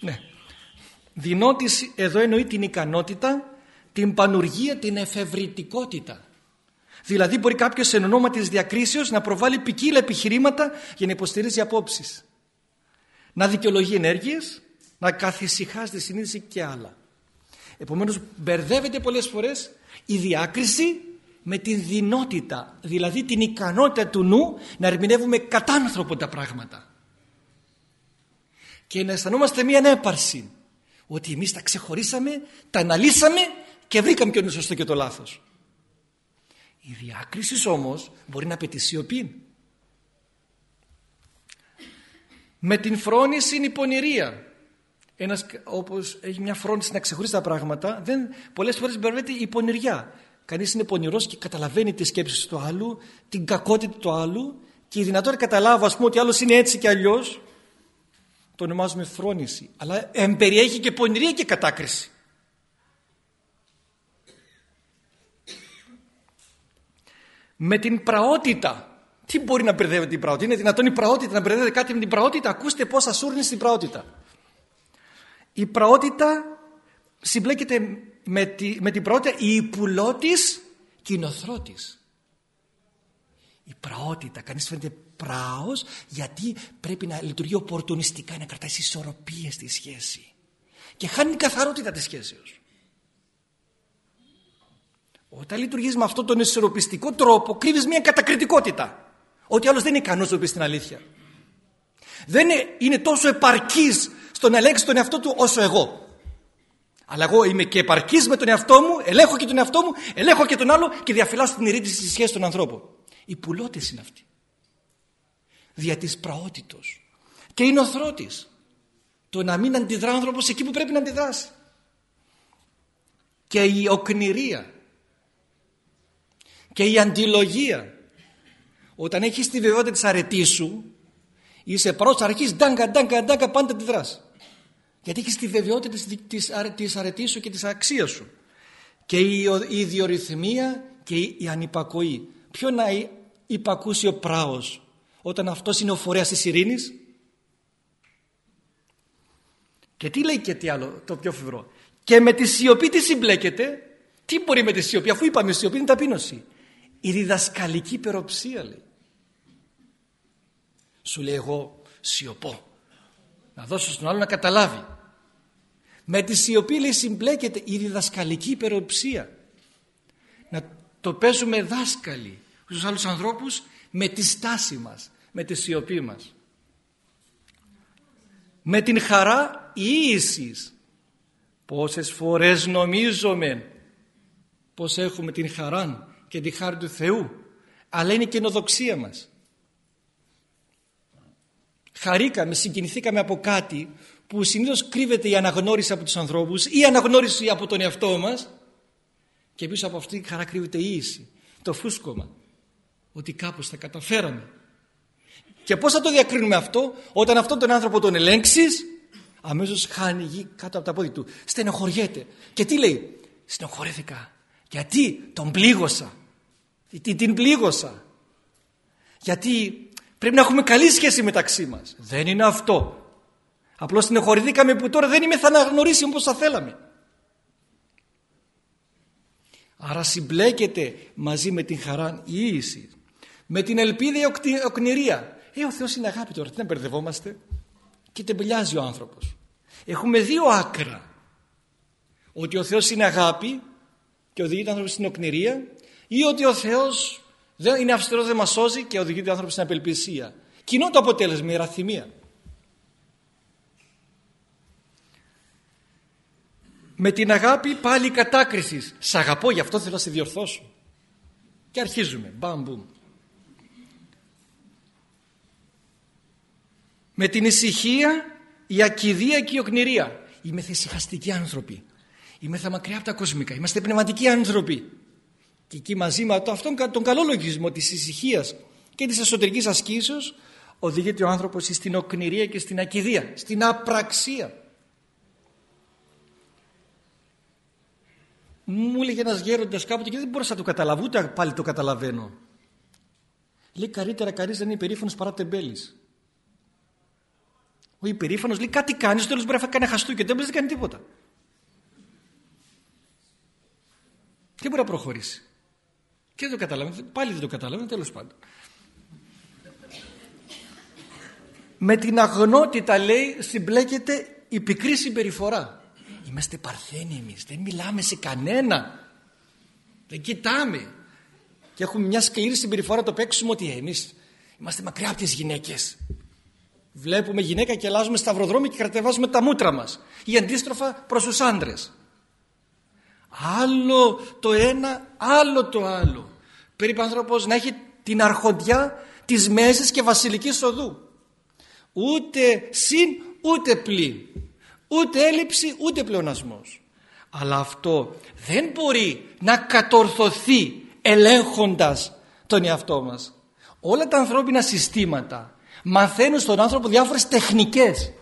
Speaker 2: Ναι. Δυνότηση εδώ εννοεί την ικανότητα, την πανουργία, την εφευρητικότητα. Δηλαδή μπορεί κάποιος εν ονόμα της διακρίσεως να προβάλλει ποικίλα επιχειρήματα για να υποστηρίζει απόψεις. Να δικαιολογεί ενέργειες, να καθησυχάζει τη συνείδηση και άλλα. Επομένως μπερδεύεται πολλές φορές η διάκριση με την δυνότητα, δηλαδή την ικανότητα του νου να ερμηνεύουμε κατάνθρωπο τα πράγματα. Και να αισθανόμαστε μια ανέπαρση ότι εμείς τα ξεχωρίσαμε, τα αναλύσαμε και βρήκαμε ποιο είναι σωστό και το λάθος. Η διάκριση όμως μπορεί να απαιτεί σιωπή. Με την φρόνηση είναι η πονηρία. Ένας όπως έχει μια φρόνηση να ξεχωρίσει τα πράγματα, δεν, πολλές φορές μπερδεύεται η πονηριά. Κανείς είναι πονηρός και καταλαβαίνει τις σκέψεις του άλλου, την κακότητα του άλλου και η δυνατότητα καταλάβω ας πούμε ότι άλλος είναι έτσι και αλλιώς το ονομάζουμε φρόνηση. Αλλά εμπεριέχει και πονηρία και κατάκριση. Με την πραότητα. Τι μπορεί να μπερδεύεται την πραότητα; Είναι δυνατόν η πραότητα να μπερδεύεται κάτι με την πραότητα; Ακούστε πόσα σούρνει στην πραότητα. Η πραότητα συμπλέκεται με, τη, με την πραότητα η υπουλώτης και η νοθρότης. Η πραότητα. Κανείς φαίνεται πράος γιατί πρέπει να λειτουργεί οπορτουνιστικά, να κρατάει ισορροπίες στη σχέση. Και χάνει την καθαρότητα της σχέσεως. Όταν λειτουργείς με αυτόν τον ισορροπιστικό τρόπο κρύβεις μια κατακριτικότητα. Ότι άλλος δεν είναι ικανός να πει την αλήθεια. Δεν είναι, είναι τόσο επαρκής στο να ελέγξει τον εαυτό του όσο εγώ. Αλλά εγώ είμαι και επαρκής με τον εαυτό μου, ελέγχω και τον εαυτό μου, ελέγχω και τον άλλο και διαφυλάσσω την ειρήνη στη σχέσης των ανθρώπων. Οι πουλώτες είναι αυτοί. Δια της πραότητος. Και είναι ο θρότης. Το να μην αντιδρά ο άνθρωπος εκεί που πρέπει να αντιδράσει. Και η οκνηρία. Και η αντιλογία. Όταν έχεις τη βεβαιότητα της αρετής σου είσαι πρώτος αρχής ντάγκα ντάγκα ντάγκα πάντα αντιδράς. Γιατί έχεις τη βεβαιότητα της, της, της αρετής σου και της αξίας σου. Και η, η ιδιορυθμία και η, η ανυπακοή ποιο να υπακούσει ο πράος όταν αυτός είναι ο φορέας της ειρήνης; Και τι λέει και τι άλλο το πιο φευρό και με τη σιωπή τι συμπλέκεται. Τι μπορεί με τη σιωπή αφού είπαμε η σιωπή είναι ταπείνωση. Η διδασκαλική υπεροψία λέει. Σου λέει εγώ σιωπώ. Να δώσω στον άλλο να καταλάβει με τη σιωπή λέει συμπλέκεται η διδασκαλική υπεροψία. Να το παίζουμε δάσκαλοι στους άλλους ανθρώπους με τη στάση μας με τη σιωπή μας. Με την χαρά ίσης. Πόσες φορές νομίζουμε πως έχουμε την χαρά και τη χάρη του Θεού αλλά είναι η καινοδοξία μας. Χαρήκαμε, συγκινηθήκαμε από κάτι που συνήθως κρύβεται η αναγνώριση από τους ανθρώπους ή η αναγνώριση από τον εαυτό μας και πίσω από αυτή τη χαρά κρύβεται η ίση, το φούσκωμα ότι κάπως θα καταφέραμε και πώς θα το διακρίνουμε αυτό όταν αυτόν τον άνθρωπο τον ελέγξεις αμέσως χάνει γη κάτω από τα πόδια του. Στενοχωριέται. Και τι λέει; Στενοχωρέθηκα. Γιατί τον πλήγωσα. Τι την πλήγωσα. Γιατί πρέπει να έχουμε καλή σχέση μεταξύ μας. Δεν είναι αυτό. Απλώς στενοχωρηθήκαμε που τώρα δεν είμαι θα αναγνωρίσει όπως θα θέλαμε. Άρα συμπλέκεται μαζί με την χαρά η ίση. Με την ελπίδα η οκνηρία. Ε, ο Θεός είναι αγάπη τώρα, τι να μπερδευόμαστε; Και τεμπελιάζει ο άνθρωπος. Έχουμε δύο άκρα. Ότι ο Θεός είναι αγάπη και οδηγεί τον άνθρωπος στην οκνηρία ή ότι ο Θεός δεν είναι αυστηρό, δεν μας σώζει και οδηγεί τον άνθρωπος στην απελπισία. Κοινό το αποτέλεσμα, η ραθυμία. Με την αγάπη πάλι κατάκριση. Σ' αγαπώ, γι' αυτό θέλω να σε διορθώσω. Και αρχίζουμε. Μπαμ, μπουμ. Με την ησυχία, η ακιδεία και η οκνηρία. Είμαι θεσυχαστικοί άνθρωποι. Είμαι θα μακριά από τα κοσμικά. Είμαστε πνευματικοί άνθρωποι. Και εκεί μαζί με το, αυτόν τον καλό λογισμό της ησυχίας και της εσωτερικής ασκήσεως οδηγείται ο άνθρωπος στην οκνηρία και στην ακιδεία, στην απραξία. Μου έλεγε ένας γέροντας κάποτε και δεν μπορούσα να το καταλάβω, ούτε πάλι το καταλαβαίνω. Λέει καλύτερα κανείς δεν είναι υπερήφανος παρά τεμπέλης. Ο υπερήφανος λέει κάτι κάνεις, στο τέλος μπορεί να κάνει χαστού και δεν μπορείς να κάνεις τίποτα. Και μπορεί να προχωρήσει. Και δεν το καταλαβαίνω, πάλι δεν το καταλαβαίνω, τέλος πάντων. Με την αγνότητα λέει συμπλέκεται η πικρή συμπεριφορά. Είμαστε παρθένοι εμείς, δεν μιλάμε σε κανένα. Δεν κοιτάμε. Και έχουμε μια σκληρή συμπεριφορά το παίξουμε ότι εμείς είμαστε μακριά από τις γυναίκες. Βλέπουμε γυναίκα και αλλάζουμε σταυροδρόμι και κρατεβάζουμε τα μούτρα μας. Ή αντίστροφα προς τους άντρες. Άλλο το ένα, άλλο το άλλο. Περίπου άνθρωπος να έχει την αρχοντιά της μέσης και βασιλικής οδού. Ούτε συν ούτε πλή. Ούτε έλλειψη ούτε πλεονασμός. Αλλά αυτό δεν μπορεί να κατορθωθεί ελέγχοντας τον εαυτό μας. Όλα τα ανθρώπινα συστήματα μαθαίνουν στον άνθρωπο διάφορες τεχνικές.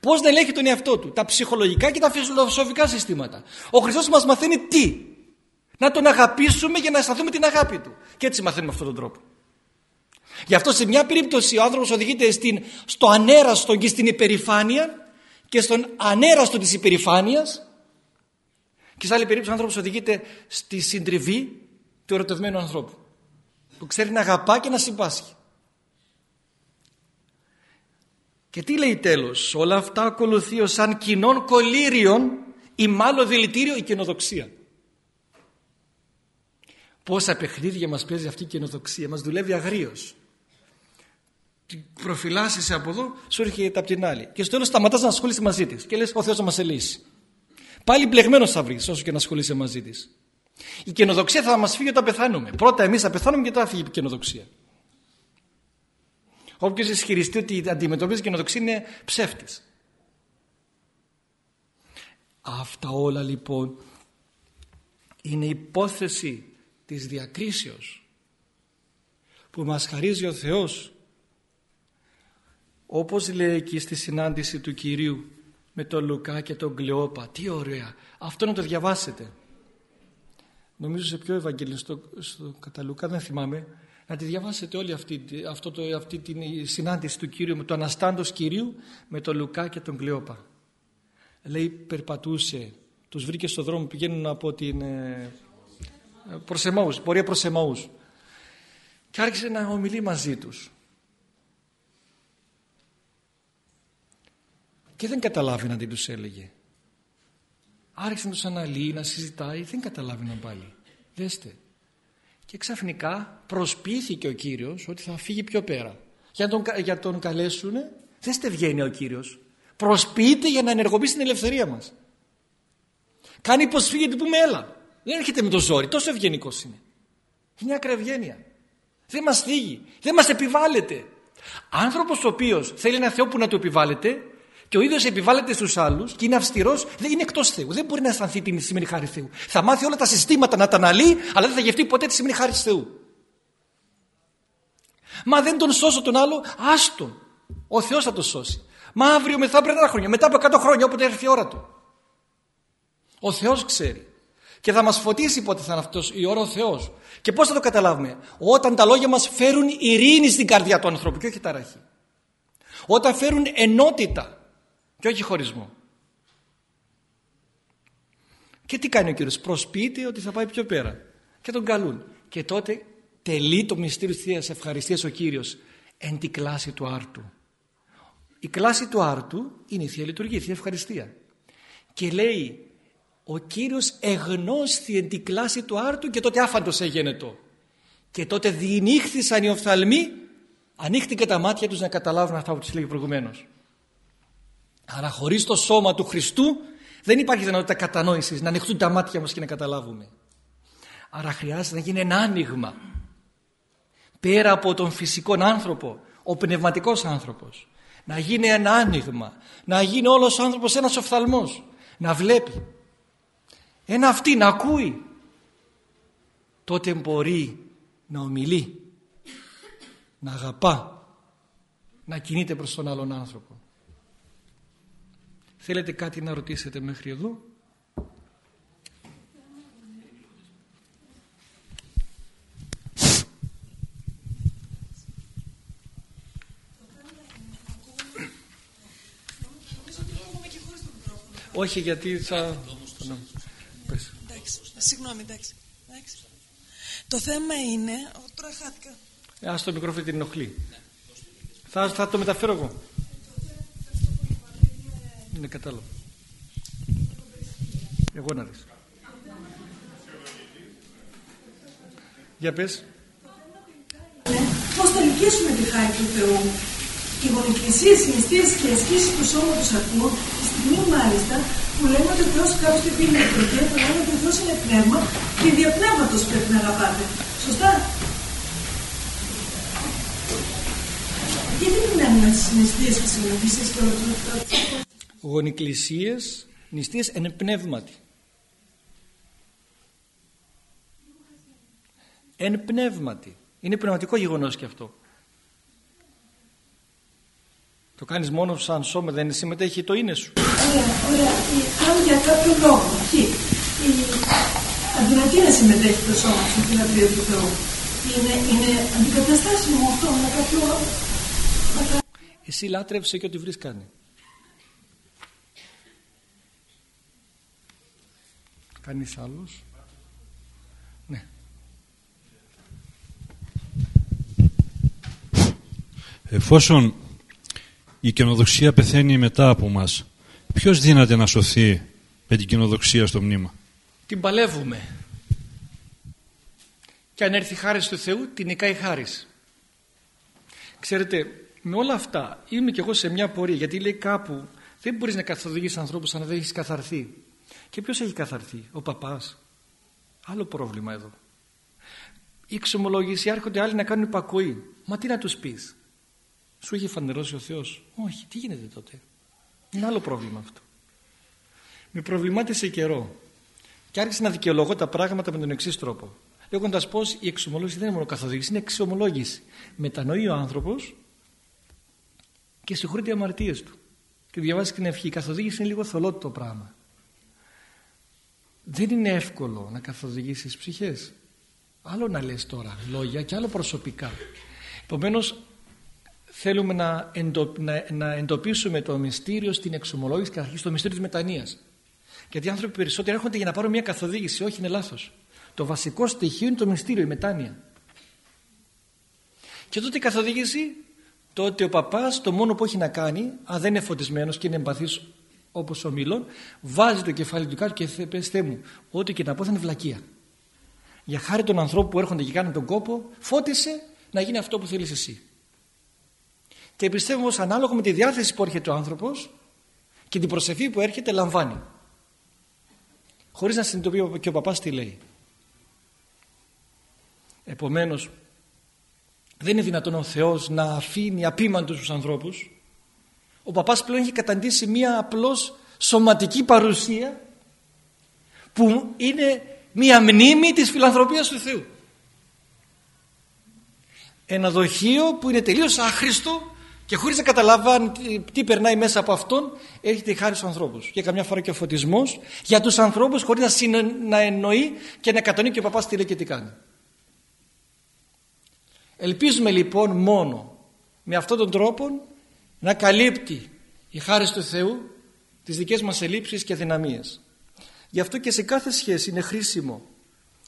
Speaker 2: Πώς να ελέγχει τον εαυτό του, τα ψυχολογικά και τα φιλοσοφικά συστήματα. Ο Χριστός μας μαθαίνει τι; Να τον αγαπήσουμε για να αισθανθούμε την αγάπη του. Και έτσι μαθαίνουμε αυτόν τον τρόπο. Γι' αυτό σε μια περίπτωση ο άνθρωπος οδηγείται στην, στο ανέραστο και στην υπερηφάνεια και στον ανέραστο της υπερηφάνειας και σε άλλη περίπτωση ο άνθρωπος οδηγείται στη συντριβή του ερωτευμένου ανθρώπου που ξέρει να αγαπά και να συμπάσχει. Και τι λέει τέλος, όλα αυτά ακολουθεί ως σαν κοινών κολύριων ή μάλλον δηλητήριο η καινοδοξία. Πόσα παιχνίδια μας παίζει αυτή η καινοδοξία, μας δουλεύει αγρίως. Προφυλάσσεσαι από εδώ, σου έρχεται από την άλλη. Και στο τέλος σταματάς να ασχολείσαι μαζί της και λες ο Θεός να μας ελύσει. Πάλι μπλεγμένος θα βρεις όσο και να ασχολείσαι μαζί της. Η καινοδοξία θα μας φύγει όταν πεθάνουμε. Πρώτα εμείς θα πεθάνουμε και μετά θα φύγει η καινοδοξία. Όποιο ισχυριστεί ότι αντιμετωπίζεις καινοδοξία είναι ψεύτης. Αυτά όλα λοιπόν είναι υπόθεση της διακρίσεως που μας χαρίζει ο Θεός όπως λέει εκεί στη συνάντηση του Κυρίου με τον Λουκά και τον Κλεόπα. Τι ωραία. Αυτό να το διαβάσετε. Νομίζω σε ποιο Ευαγγέλιο, στο, στο κατά Λουκά δεν θυμάμαι. Να τη διαβάσετε όλη αυτή, αυτό το, αυτή την συνάντηση του Κύριου με το Αναστάντος Κυρίου με τον Λουκά και τον Κλεόπα. Λέει περπατούσε, τους βρήκε στο δρόμο πηγαίνουν από την ε, προς Εμαούς, πορεία προς Εμαούς. Και άρχισε να ομιλεί μαζί τους. και δεν καταλάβαιναν τι τους έλεγε. Άρχισε να τους αναλύει, να συζητάει, δεν καταλάβαιναν πάλι. Δέστε. Και ξαφνικά προσποιήθηκε ο Κύριος ότι θα φύγει πιο πέρα. Για τον, για τον καλέσουνε, δέστε βγαίνει ο Κύριος. Προσποιείται για να ενεργοποιήσει την ελευθερία μας. Κάνει πως φύγει του πούμε έλα. Δεν έρχεται με το ζόρι, τόσο ευγενικός είναι. Είναι μια ακραβγένεια. Δεν μας θίγει, δεν μας επιβάλλεται. Άνθρωπος ο οποίος θέλει ένα Θεό που να του επιβάλλεται και ο ίδιος επιβάλλεται στους άλλους και είναι αυστηρός, δεν είναι εκτός Θεού. Δεν μπορεί να αισθανθεί την σημερινή χάρη Θεού. Θα μάθει όλα τα συστήματα να τα αναλύει, αλλά δεν θα γευτεί ποτέ τη σημερινή χάρη Θεού. Μα δεν τον σώσω τον άλλο, άστον. Ο Θεός θα τον σώσει. Μα αύριο μεθαύριο ένα χρόνια, μετά από 100 χρόνια, όποτε έρθει η ώρα του. Ο Θεός ξέρει. Και θα μας φωτίσει πότε θα είναι αυτός η ώρα ο Θεός. Και πώς θα το καταλάβουμε, όταν τα λόγια μας φέρουν ειρήνη στην καρδιά του ανθρώπου και όχι ταραχή. Όταν φέρουν ενότητα και όχι χωρισμό. Και τι κάνει ο Κύριος, προσποιείται ότι θα πάει πιο πέρα και τον καλούν. Και τότε τελεί το μυστήριο της Θείας Ευχαριστίας ο Κύριος εν τη κλάση του άρτου. Η κλάση του άρτου είναι η Θεία Λειτουργία, η Θεία Ευχαριστία. Και λέει ο Κύριος εγνώσθη εν τη κλάση του άρτου και τότε άφαντος έγινε το. Και τότε διηνύχθησαν οι οφθαλμοί, ανοίχτηκαν τα μάτια τους να καταλάβουν αυτά που τους λέγει προηγουμένως. Άρα χωρίς το σώμα του Χριστού δεν υπάρχει δυνατότητα κατανόησης να ανοιχτούν τα μάτια μας και να καταλάβουμε. Άρα χρειάζεται να γίνει ένα άνοιγμα πέρα από τον φυσικό άνθρωπο, ο πνευματικός άνθρωπος. Να γίνει ένα άνοιγμα, να γίνει όλος ο άνθρωπος ένας οφθαλμός, να βλέπει. Ένα αυτή να ακούει. Τότε μπορεί να ομιλεί, να αγαπά, να κινείται προς τον άλλον άνθρωπο. Θέλετε κάτι να ρωτήσετε μέχρι εδώ; Όχι γιατί θα...
Speaker 3: Εντάξει, συγγνώμη, εντάξει. Το θέμα είναι... Τώρα χάθηκα.
Speaker 2: Ε, ας το μικρόφωνο την ενοχλεί. Θα, θα το μεταφέρω εγώ. Είναι κατάλαβο. Εγώ να δεις. Για πες.
Speaker 3: Πώς θα νικήσουμε τη χάρη του Θεού; Οι γονικησίες, οι νηστείες και οι ασκήσεις του σώματος ακούν, τη στιγμή μάλιστα που λέμε ότι ο Θεός κάποιος είναι νεκροκέ, που λέμε ότι ο Θεός είναι πνεύμα και διαπνεύματος πρέπει να αγαπάτε. Σωστά; Γιατί δεν μένουμε στις νηστείες και τις γονικησίες και όλα αυτά;
Speaker 2: Γονικλησίες, νηστείες εν πνεύματι. Εν πνεύματι. Είναι πνευματικό γεγονός και αυτό. Το κάνεις μόνος σαν σώμα, δεν συμμετέχει το είναι σου.
Speaker 3: Ωραία, ωραία. Αν για κάποιο λόγο, εκεί, η αδυνατή να συμμετέχει το σώμα σου στην λατρεία του Θεού, είναι, είναι αντικαταστάσιμο αυτό με κάποιο...
Speaker 2: Εσύ λάτρεψε και ό,τι βρεις κάνει. Κανείς άλλος; Ναι.
Speaker 4: Εφόσον η καινοδοξία πεθαίνει μετά από μας, ποιος δύναται να σωθεί με την καινοδοξία στο μνήμα;
Speaker 2: Την παλεύουμε. Και αν έρθει χάρη του Θεού, την νικάει χάρη. Ξέρετε, με όλα αυτά είμαι και εγώ σε μια πορεία, γιατί λέει κάπου δεν μπορείς να καθοδηγήσεις ανθρώπους αν δεν έχεις καθαρθεί. Και ποιος έχει καθαρθεί, ο παπάς. Άλλο πρόβλημα εδώ. Οι εξομολόγηση έρχονται άλλοι να κάνουν υπακοή. Μα τι να τους πεις; Σου είχε φανερώσει ο Θεός. Όχι, τι γίνεται τότε; Είναι άλλο πρόβλημα αυτό. Με προβλημάτισε καιρό. Και άρχισε να δικαιολογώ τα πράγματα με τον εξής τρόπο. Λέγοντας πως η εξομολόγηση δεν είναι μόνο καθοδήγηση, είναι εξομολόγηση. Μετανοεί ο άνθρωπος και συγχωρεί τις αμαρτίες του. Και διαβάζει την ευχή. Η καθοδήγηση είναι λίγο θολό το πράγμα. Δεν είναι εύκολο να καθοδηγήσεις ψυχές. Άλλο να λες τώρα λόγια και άλλο προσωπικά. Επομένως, θέλουμε να, εντο, να, να, εντοπίσουμε το μυστήριο στην εξομολόγηση και αρχίσει το μυστήριο της μετανοίας. Γιατί οι άνθρωποι περισσότεροι έρχονται για να πάρουν μια καθοδήγηση. Όχι, είναι λάθος. Το βασικό στοιχείο είναι το μυστήριο, η μετάνοια. Και τότε η καθοδήγηση, τότε ο παπάς το μόνο που έχει να κάνει, αν δεν είναι φωτισμένος και είναι εμπαθής όπως ο Μήλων, βάζει το κεφάλι του κάτω και πες Θεέ μου, ό,τι και να πω θα είναι βλακεία. Για χάρη των ανθρώπων που έρχονται και κάνουν τον κόπο, φώτισε να γίνει αυτό που θέλεις εσύ. Και πιστεύω πως ανάλογα με τη διάθεση που έρχεται ο άνθρωπος και την προσευχή που έρχεται λαμβάνει. Χωρίς να συνειδητοποιεί και ο παπάς τι λέει. Επομένως δεν είναι δυνατόν ο Θεός να αφήνει απίμαντους τους ανθρώπους. Ο παπάς πλέον έχει καταντήσει μία απλώς σωματική παρουσία που είναι μία μνήμη της φιλανθρωπίας του Θεού. Ένα δοχείο που είναι τελείως άχρηστο και χωρίς να καταλαβαίνει τι περνάει μέσα από αυτόν έρχεται η χάρη στους ανθρώπους και καμιά φορά και ο φωτισμός για τους ανθρώπους χωρίς να, συνε... να εννοεί και να κατονεί και ο παπάς τι λέει και τι κάνει ελπίζουμε λοιπόν μόνο με αυτόν τον τρόπο να καλύπτει η χάρη του Θεού τις δικές μας ελλείψεις και δυναμίες γι' αυτό και σε κάθε σχέση είναι χρήσιμο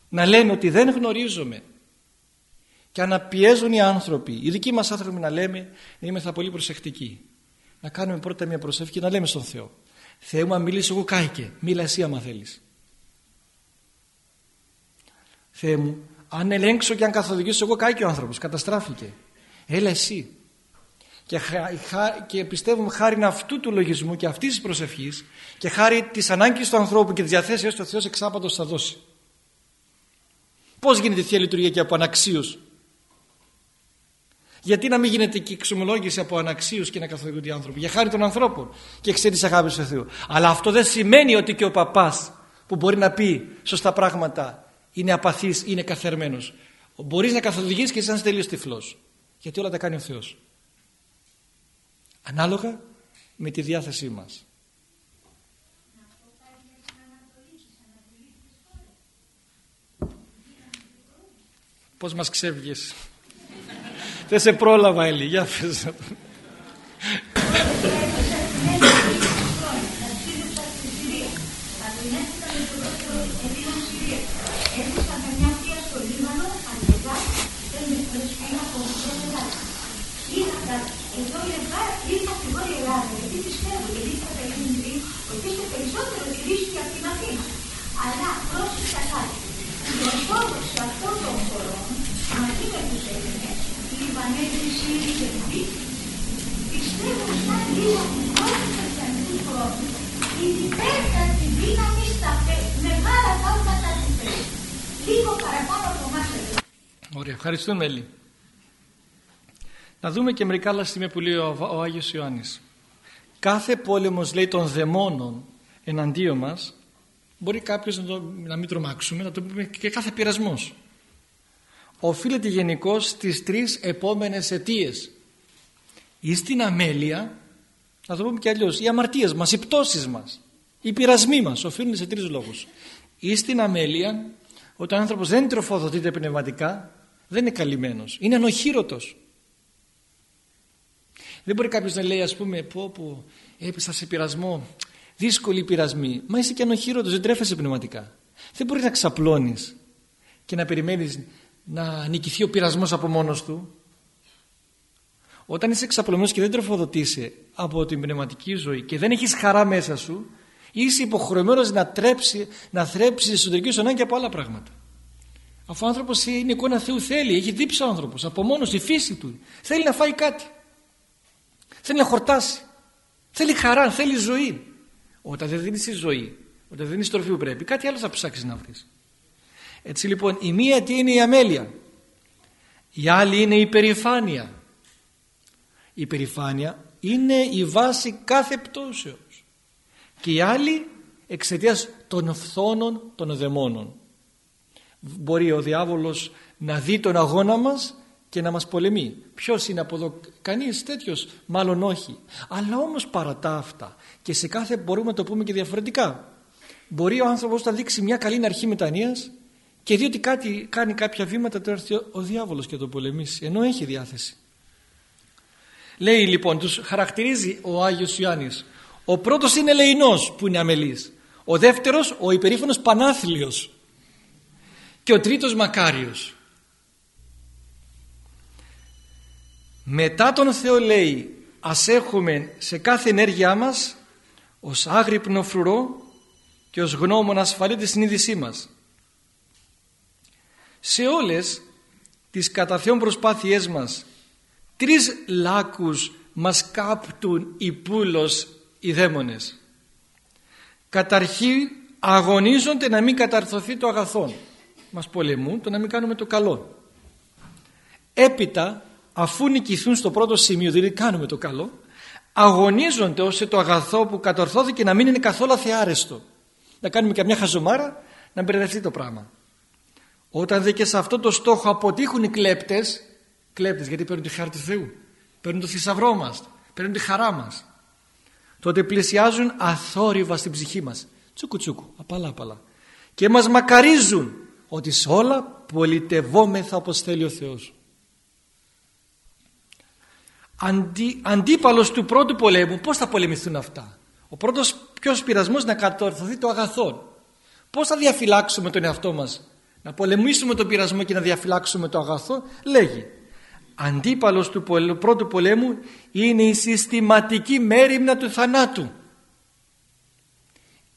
Speaker 2: να λέμε ότι δεν γνωρίζουμε και αναπιέζουν οι άνθρωποι, οι δικοί μας άνθρωποι να λέμε, να είμαστε πολύ προσεκτικοί. Να κάνουμε πρώτα μια προσεύχη και να λέμε στον Θεό. Θεέ μου, αν μιλήσεις εγώ κάηκε, μίλα εσύ άμα θέλεις. Θεέ μου, αν ελέγξω και αν καθοδηγήσω εγώ κάηκε ο άνθρωπος, καταστράφηκε. Έλα εσύ. Και, και πιστεύουμε χάρη αυτού του λογισμού και αυτής της προσευχής και χάρη της ανάγκης του ανθρώπου και της διαθέσεως του Θεός εξάπατος θα δώσει. Πώς γίνεται η Θεία Λειτουργία και από αναξίους γιατί να μην γίνεται και εξομολόγηση από αναξίους και να καθοδηγούνται οι άνθρωποι; Για χάρη των ανθρώπων και ξέρεις τη αγάπη του Θεού. Αλλά αυτό δεν σημαίνει ότι και ο παπάς που μπορεί να πει σωστά πράγματα είναι απαθής, είναι καθερμένος. Μπορείς να καθοδηγείς και εσύ να είσαι τελείως τυφλός. Γιατί όλα τα κάνει ο Θεός. Ανάλογα με τη διάθεσή μας. Πώς μας ξέβγες; Δεν σε πρόλαβα Έλλη. Για πες.
Speaker 5: Εδώ ήρθα στη Βόρεια Ελλάδα γιατί πιστεύω, γιατί είχα πει ότι είστε περισσότερο χρήσιμοι από την Αθήνα. Αλλά πρόσεξα κάτι. Η Ορθόδοξη αυτών των χωρών, μαζί με του Έλληνε, οι Λιβανέζοι, οι Σύριοι και οι Βίκοι, πιστεύουν σαν λίγα όλου του χριστιανικού χρόνου η υπέρτατη δύναμη στα μεγάλα θαύματα του Θεού. Λίγο παραπάνω από εμά εδώ.
Speaker 2: Ωραία, ευχαριστούμε Έλλη. Να δούμε και μερικά άλλα στιγμή που λέει ο, ο Άγιος Ιωάννης. Κάθε πόλεμος λέει των δαιμόνων εναντίον μας μπορεί κάποιος να, να μην τρομάξουμε, να το πούμε και κάθε πειρασμός. Οφείλεται γενικώς στις τρεις επόμενες αιτίες. Ή στην αμέλεια, να το πούμε και αλλιώς, οι αμαρτίες μας, οι πτώσεις μας, οι πειρασμοί μας οφείλουν σε τρεις λόγους. Ή στην αμέλεια, όταν ο άνθρωπος δεν τροφοδοτείται πνευματικά, δεν είναι καλυμμένος, είναι ανοχήρωτος. Δεν μπορεί κάποιος να λέει, ας πούμε, πω, πω, έπεσα σε πειρασμό. Δύσκολη πειρασμή. Μα είσαι και ανοχήρωτος, δεν τρέφεσαι πνευματικά. Δεν μπορείς να ξαπλώνεις και να περιμένεις να νικηθεί ο πειρασμός από μόνος του. Όταν είσαι εξαπλωμένος και δεν τροφοδοτείσαι από την πνευματική ζωή και δεν έχεις χαρά μέσα σου, είσαι υποχρεωμένος να, τρέψει, να θρέψεις τη εσωτερική σου ανάγκη από άλλα πράγματα. Αφού ο άνθρωπος είναι εικόνα Θεού θέλει, έχει δίψει ο άνθρωπος, από μόνος η φύση του, θέλει να φάει κάτι. Θέλει να χορτάσει. Θέλει χαρά, θέλει ζωή. Όταν δεν δίνεις ζωή, όταν δεν δίνεις τροφή που πρέπει, κάτι άλλο θα ψάξεις να βρεις. Έτσι λοιπόν, η μία τι είναι η αμέλεια. Η άλλη είναι η περηφάνεια. Η περηφάνεια είναι η βάση κάθε πτώσεως. Και η άλλη εξαιτίας των φθόνων των δαιμόνων. Μπορεί ο διάβολος να δει τον αγώνα μας και να μας πολεμεί. Ποιος είναι από εδώ, κανείς τέτοιος, μάλλον όχι. Αλλά όμως παρά τα αυτά και σε κάθε μπορούμε να το πούμε και διαφορετικά. Μπορεί ο άνθρωπος να δείξει μια καλή αρχή μετανοίας και δει ότι κάτι, κάνει κάποια βήματα τώρα έρθει ο διάβολος και το πολεμήσει ενώ έχει διάθεση. Λέει λοιπόν, τους χαρακτηρίζει ο Άγιος Ιωάννης. Ο πρώτος είναι λεϊνός που είναι αμελής. Ο δεύτερος ο υπερήφανος Πανάθλιος. Και ο τρίτος Μακάριος. Μετά τον Θεό λέει ας έχουμε σε κάθε ενέργειά μας ως άγρυπνο φρουρό και ως γνώμονα ασφαλή τη συνείδησή μας. Σε όλες τις κατά Θεόν προσπάθειές μας τρεις λάκους μας κάπτουν οι πουλος οι δαίμονες. Καταρχήν αγωνίζονται να μην καταρθωθεί το αγαθόν. Μας πολεμούν το να μην κάνουμε το καλό. Έπειτα αφού νικηθούν στο πρώτο σημείο, δηλαδή κάνουμε το καλό, αγωνίζονται ώστε το αγαθό που κατορθώθηκε να μην είναι καθόλου αθεάρεστο. Να κάνουμε καμιά χαζομάρα να μπερδευτεί το πράγμα. Όταν δε και σε αυτό το στόχο αποτύχουν οι κλέπτες, κλέπτες γιατί παίρνουν τη χάρη του Θεού, παίρνουν το θησαυρό μας, παίρνουν τη χαρά μας, τότε πλησιάζουν αθόρυβα στην ψυχή μας. Τσούκου τσούκου, απαλά απαλά. Και μας μακαρίζουν ότι σε όλα πολιτευόμεθα όπως θέλει ο Θεός. Αντι, αντίπαλος του πρώτου πολέμου πώς θα πολεμηθούν αυτά; Ο πρώτος ποιος πειρασμός να κατορθωθεί το αγαθό πώς θα διαφυλάξουμε τον εαυτό μας; Να πολεμήσουμε τον πειρασμό και να διαφυλάξουμε το αγαθό; Λέγει. Αντίπαλος του πρώτου πολέμου είναι η συστηματική μέρημνα του θανάτου.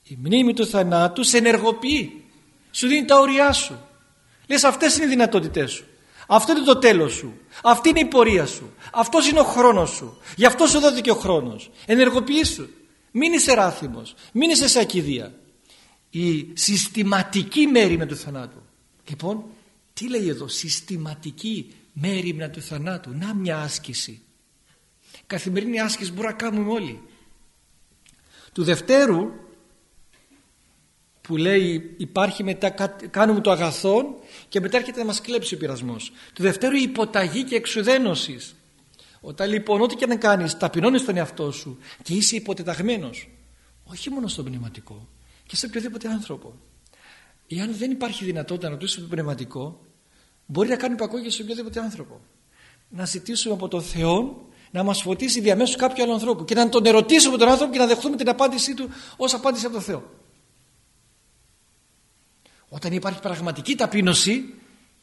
Speaker 2: Η μνήμη του θανάτου σε ενεργοποιεί σου δίνει τα όρια σου λες αυτές είναι οι δυνατότητές σου αυτό είναι το τέλος σου. Αυτή είναι η πορεία σου. Αυτός είναι ο χρόνος σου. Γι' αυτό σου δόθηκε ο χρόνος. Ενεργοποιήσου. Μην είσαι ράθυμος. Μην είσαι σε ακιδεία. Η συστηματική μέρημνα του θανάτου. Λοιπόν, τι λέει εδώ, συστηματική μέρημνα του θανάτου. Να μια άσκηση. Καθημερινή άσκηση μπορούμε να κάνουμε όλοι. Του Δευτέρου που λέει υπάρχει μετά κάνουμε το αγαθόν και μετά έρχεται να μας κλέψει ο πειρασμός. Το δεύτερο η υποταγή και εξουδένωσης. Όταν λοιπόν ό,τι και να κάνεις ταπεινώνεις τον εαυτό σου και είσαι υποτεταγμένος όχι μόνο στον πνευματικό και σε οποιοδήποτε άνθρωπο. Εάν δεν υπάρχει δυνατότητα να το είσαι το πνευματικό μπορεί να κάνει πακόγια σε οποιοδήποτε άνθρωπο. Να ζητήσουμε από τον Θεό να μας φωτίσει διαμέσου κάποιου άλλου ανθρώπου και να τον ερωτήσουμε τον άνθρωπο και να δεχτούμε την απάντησή του ως απάντηση από τον Θεό. Όταν υπάρχει πραγματική ταπείνωση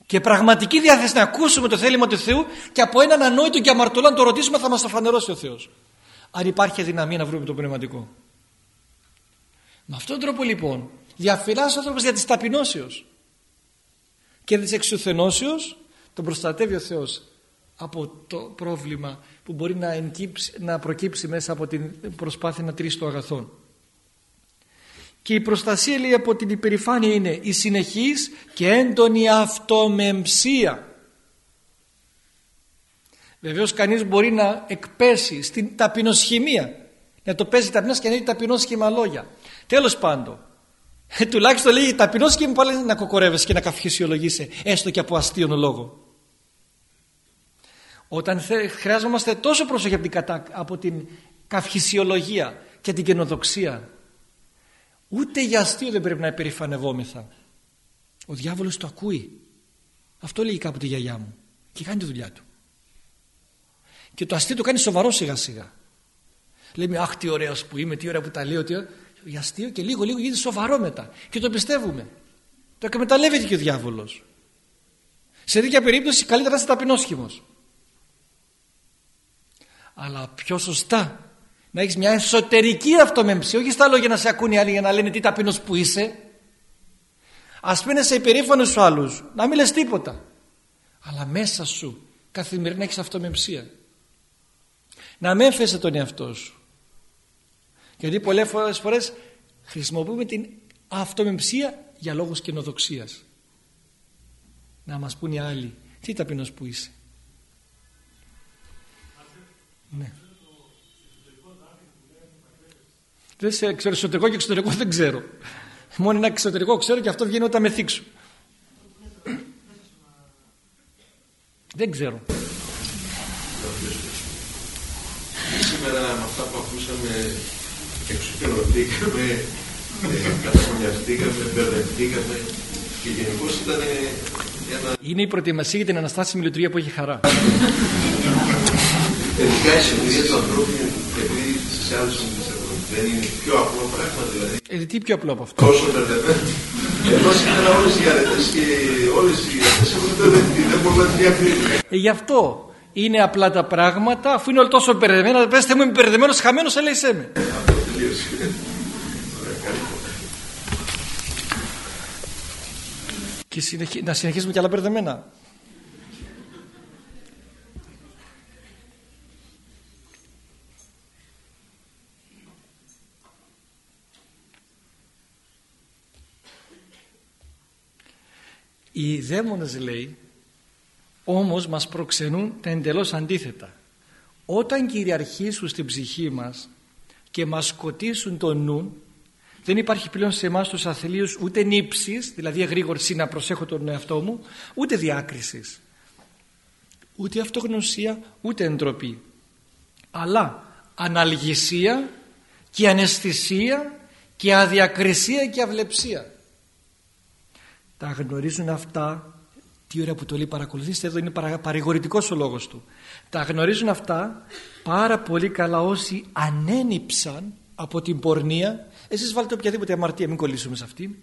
Speaker 2: και πραγματική διάθεση να ακούσουμε το θέλημα του Θεού και από έναν ανόητο και αμαρτωλό να το ρωτήσουμε θα μας το φανερώσει ο Θεός. Αν υπάρχει αδυναμία να βρούμε το πνευματικό. Με αυτόν τον τρόπο λοιπόν διαφυλάσσει ο άνθρωπος για της ταπεινώσεως και της εξουθενώσεως τον προστατεύει ο Θεός από το πρόβλημα που μπορεί να, εγκύψει, να προκύψει μέσα από την προσπάθεια να τρίσει το αγαθόν. Και η προστασία λέει από την υπερηφάνεια είναι η συνεχής και έντονη αυτομεμψία. Βεβαίως κανείς μπορεί να εκπέσει στην ταπεινοσχημία. Να το παίζει ταπεινός και να έχει ταπεινόσχημα λόγια. Τέλος πάντων. Ε, τουλάχιστον λέει ταπεινόσχημα πάλι να κοκορεύεσαι και να καυχησιολογείσαι έστω και από αστείον λόγο. Όταν χρειάζομαστε τόσο προσοχή από την, κατα... από την καυχησιολογία και την καινοδοξία Ούτε για αστείο δεν πρέπει να υπερηφανευόμεθα. Ο διάβολος το ακούει. Αυτό λέει κάποτε η γιαγιά μου. Και κάνει τη δουλειά του. Και το αστείο το κάνει σοβαρό σιγά σιγά. Λέμε αχ τι ωραίος που είμαι, τι ωραία που τα λέω. Τι... Για αστείο και λίγο λίγο γίνεται σοβαρό μετά. Και το πιστεύουμε. Το εκμεταλλεύεται και ο διάβολος. Σε τέτοια περίπτωση καλύτερα να είσαι ταπεινόσχημος. Αλλά πιο σωστά να έχεις μια εσωτερική αυτομέμψη όχι στα λόγια να σε ακούνε οι άλλοι για να λένε τι ταπεινός που είσαι. Ας πίνε σε υπερήφανους στους άλλους να μην λες τίποτα. Αλλά μέσα σου καθημερινά έχεις αυτομεμψία να μην φέσαι τον εαυτό σου. Γιατί πολλές φορές, φορές χρησιμοποιούμε την αυτομεμψία για λόγους καινοδοξίας. Να μας πούν οι άλλοι τι ταπεινός που είσαι. Ναι Δεν σε ξέρω εσωτερικό και εξωτερικό δεν ξέρω. Μόνο ένα εξωτερικό ξέρω και αυτό βγαίνει όταν με θίξω. Δεν ξέρω.
Speaker 6: Σήμερα με αυτά που ακούσαμε εξωτερικήκαμε, καταφωνιαστήκαμε, μπερδευτήκαμε και γενικώς ήταν ένα...
Speaker 2: Είναι η προετοιμασία για την Αναστάσιμη Λειτουργία που έχει χαρά.
Speaker 6: Τελικά η συμπειρία του ανθρώπου, επειδή σε άλλους δεν είναι πιο απλό πράγμα δηλαδή.
Speaker 2: Ε, τι πιο απλό από αυτό;
Speaker 6: Τόσο μπερδεμένο. Ενώ σήμερα όλες οι αρετές και όλες οι αρετές έχουν μπερδευτεί. Δεν μπορούμε να τις διακρίνουμε.
Speaker 2: Ε, γι' αυτό είναι απλά τα πράγματα, αφού είναι όλοι τόσο μπερδεμένα. Πετε μου, είμαι μπερδεμένος, χαμένος, έλεησέ με.
Speaker 6: Αυτό τελείωσε.
Speaker 2: Και συνεχί... να συνεχίσουμε κι άλλα μπερδεμένα. Οι δαίμονες λέει όμως μας προξενούν τα εντελώς αντίθετα. Όταν κυριαρχήσουν στην ψυχή μας και μας σκοτήσουν το νου δεν υπάρχει πλέον σε εμάς τους αθλίους ούτε νύψης, δηλαδή εγρήγορση να προσέχω τον εαυτό μου, ούτε διάκρισης. Ούτε αυτογνωσία, ούτε εντροπή. Αλλά αναλγησία και αναισθησία και αδιακρισία και αυλεψία τα γνωρίζουν αυτά. Τι ωραία που το λέει παρακολουθήστε εδώ είναι παρηγορητικός ο λόγος του. Τα γνωρίζουν αυτά πάρα πολύ καλά όσοι ανένυψαν από την πορνεία. Εσείς βάλτε οποιαδήποτε αμαρτία μην κολλήσουμε σε αυτή.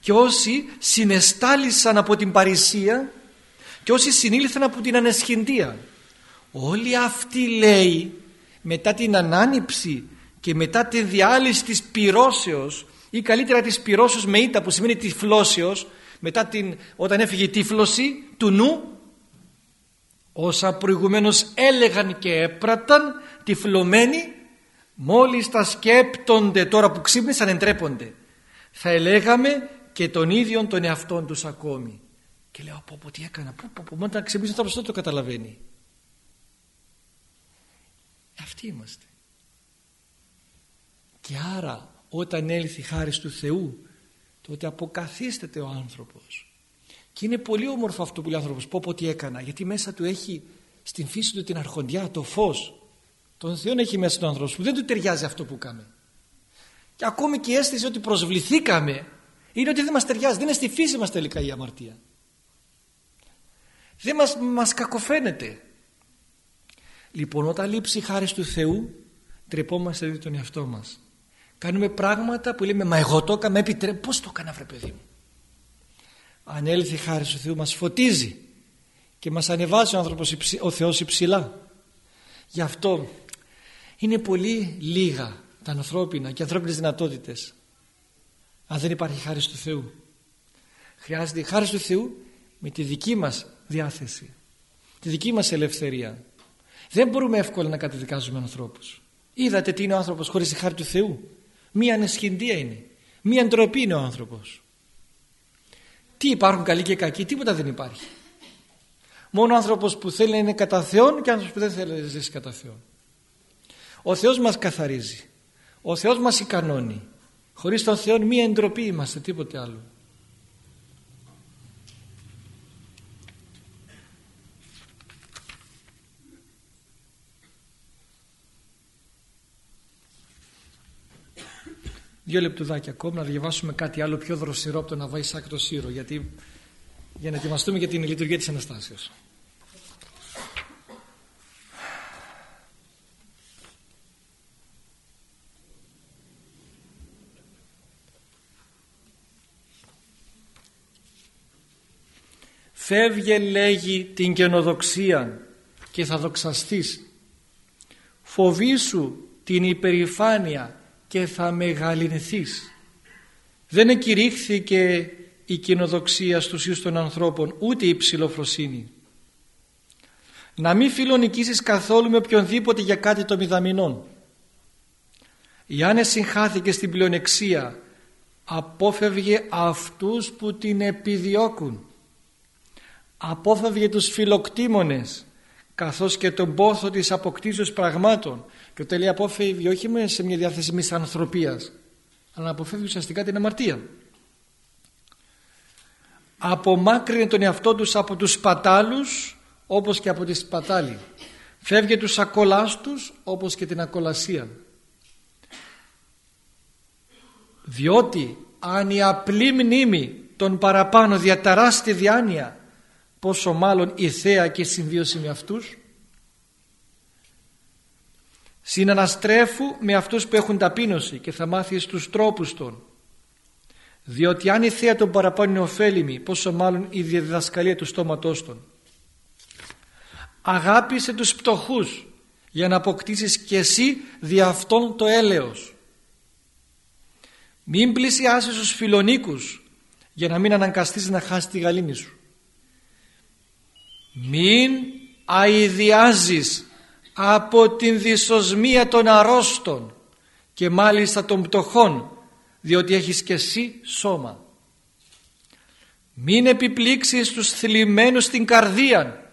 Speaker 2: Και όσοι συνεστάλησαν από την παρησία και όσοι συνήλθαν από την ανεσχυντία. Όλοι αυτοί λέει μετά την ανάνυψη και μετά τη διάλυση της πυρώσεως ή καλύτερα της πυρώσεως με ήττα που σημαίνει τυφλώσεως μετά την, όταν έφυγε η τύφλωση του νου όσα προηγουμένως έλεγαν και έπραταν τυφλωμένοι μόλις τα σκέπτονται τώρα που ξύπνησαν εντρέπονται. Θα ελέγαμε και τον ίδιο τον εαυτόν τους ακόμη. Και λέω πω πω τι έκανα πω πω πω μόνο να ξυπνήσει τώρα το καταλαβαίνει αυτοί είμαστε. Και άρα όταν έλθει η χάρη του Θεού τότε αποκαθίσταται ο άνθρωπος. Και είναι πολύ όμορφο αυτό που λέει ο άνθρωπος. Πω πω τι έκανα. Γιατί μέσα του έχει στην φύση του την αρχοντιά, το φως. Τον Θεό έχει μέσα του άνθρωπο που δεν του ταιριάζει αυτό που κάμε. Και ακόμη και η αίσθηση ότι προσβληθήκαμε είναι ότι δεν μας ταιριάζει. Δεν είναι στη φύση μας τελικά η αμαρτία. Δεν μας, μας κακοφαίνεται. Λοιπόν όταν λείψει η χάρη του Θεού τρεπόμαστε δει τον εαυτό μας κάνουμε πράγματα που λέμε μα εγώ το έκανα επιτρέ... πως το έκανα βρε παιδί μου; Αν έλθει η χάρη του Θεού μας φωτίζει και μας ανεβάζει ο, άνθρωπος, ο Θεός υψηλά. Γι' αυτό είναι πολύ λίγα τα ανθρώπινα και ανθρώπινες δυνατότητες αν δεν υπάρχει χάρη του Θεού. Χρειάζεται η χάρη του Θεού με τη δική μας διάθεση τη δική μας ελευθερία. Δεν μπορούμε εύκολα να καταδικάζουμε ανθρώπους. Είδατε τι είναι ο άνθρωπος χωρίς τη χάρη του Θεού; Μία ανεσχυντία είναι. Μία ντροπή είναι ο άνθρωπος. Τι υπάρχουν καλοί και κακοί τίποτα δεν υπάρχει. Μόνο ο άνθρωπος που θέλει να είναι κατά Θεόν και άνθρωπος που δεν θέλει να ζήσει κατά Θεόν. Ο Θεός μας καθαρίζει. Ο Θεός μας ικανώνει. Χωρίς τον Θεό μία εντροπή είμαστε τίποτε άλλο Δύο λεπτουδάκια ακόμα να διαβάσουμε κάτι άλλο πιο δροσερό από το να βάζει άκρη το σύρο γιατί για να ετοιμαστούμε για την λειτουργία της Αναστάσεως. Φεύγε λέγει την καινοδοξία και θα δοξαστείς. Φοβήσου την υπερηφάνεια και θα μεγαλυνθείς. Δεν εκηρύχθηκε η κοινοδοξία στους ίους των ανθρώπων ούτε η ψηλοφροσύνη. Να μην φιλονικήσεις καθόλου με οποιονδήποτε για κάτι το μηδαμινών. Η άνεση χάθηκε στην πλεονεξία απόφευγε αυτούς που την επιδιώκουν. Απόφευγε τους φιλοκτήμονες καθώς και τον πόθο της αποκτήσεως πραγμάτων. Και ο λέει απόφευγε όχι με σε μια διάθεση μισανθρωπίας αλλά αποφεύγει ουσιαστικά την αμαρτία απομάκρυνε τον εαυτό τους από τους σπατάλους όπως και από τη σπατάλη. Φεύγει τους ακολάστους όπως και την ακολασία διότι αν η απλή μνήμη των παραπάνω διαταράσει τη διάνοια πόσο μάλλον η θέα και η συμβίωση με αυτούς. Συναναστρέφου με αυτούς που έχουν ταπείνωση και θα μάθεις τους τρόπους των. Διότι αν η θέα των παραπάνω είναι ωφέλιμη πόσο μάλλον η διδασκαλία του στόματός των. Αγάπησε τους πτωχούς για να αποκτήσεις και εσύ δι' αυτόν το έλεος. Μην πλησιάσεις τους φιλονίκους για να μην αναγκαστείς να χάσεις τη γαλήνη σου μην αηδιάζεις από την δυσοσμία των αρρώστων και μάλιστα των πτωχών διότι έχεις και εσύ σώμα. Μην επιπλήξεις τους θλιμμένους στην καρδία.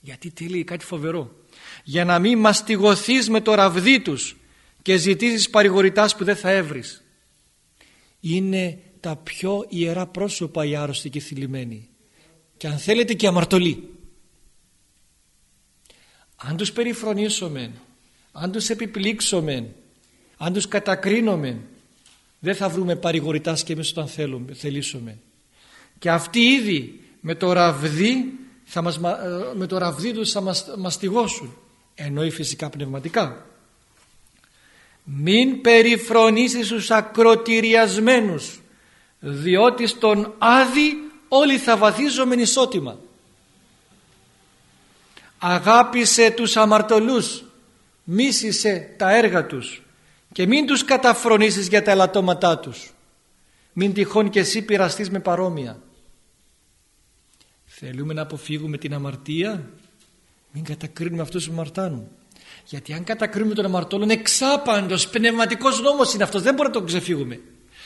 Speaker 2: Γιατί τι λέει κάτι φοβερό. Για να μην μαστιγωθείς με το ραβδί τους και ζητήσεις παρηγορητάς που δεν θα έβρεις. Είναι τα πιο ιερά πρόσωπα οι άρρωστοι και οι θλιμμένοι και αν θέλετε και αμαρτωλοί. Αν τους περιφρονήσουμε αν τους επιπλήξουμε αν τους κατακρίνουμε δεν θα βρούμε παρηγορητάς και εμείς όταν θέλουμε, θελήσουμε και αυτοί ήδη με το ραβδί θα μας, ε, με το ραβδί τους θα μας μαστιγώσουν. Εννοεί φυσικά πνευματικά. Μην περιφρονήσεις τους ακροτηριασμένους διότι στον άδη όλοι θα βαθίζομεν ισότιμα. Αγάπησε τους αμαρτωλούς μίσησε τα έργα τους και μην τους καταφρονήσεις για τα ελαττώματά τους. Μην τυχόν και εσύ πειραστείς με παρόμοια. Θέλουμε να αποφύγουμε την αμαρτία; Μην κατακρίνουμε αυτούς που αμαρτάνουν. Γιατί αν κατακρίνουμε τον αμαρτώλο είναι εξάπαντος πνευματικός νόμος είναι αυτός. Δεν μπορούμε να τον ξεφύγουμε.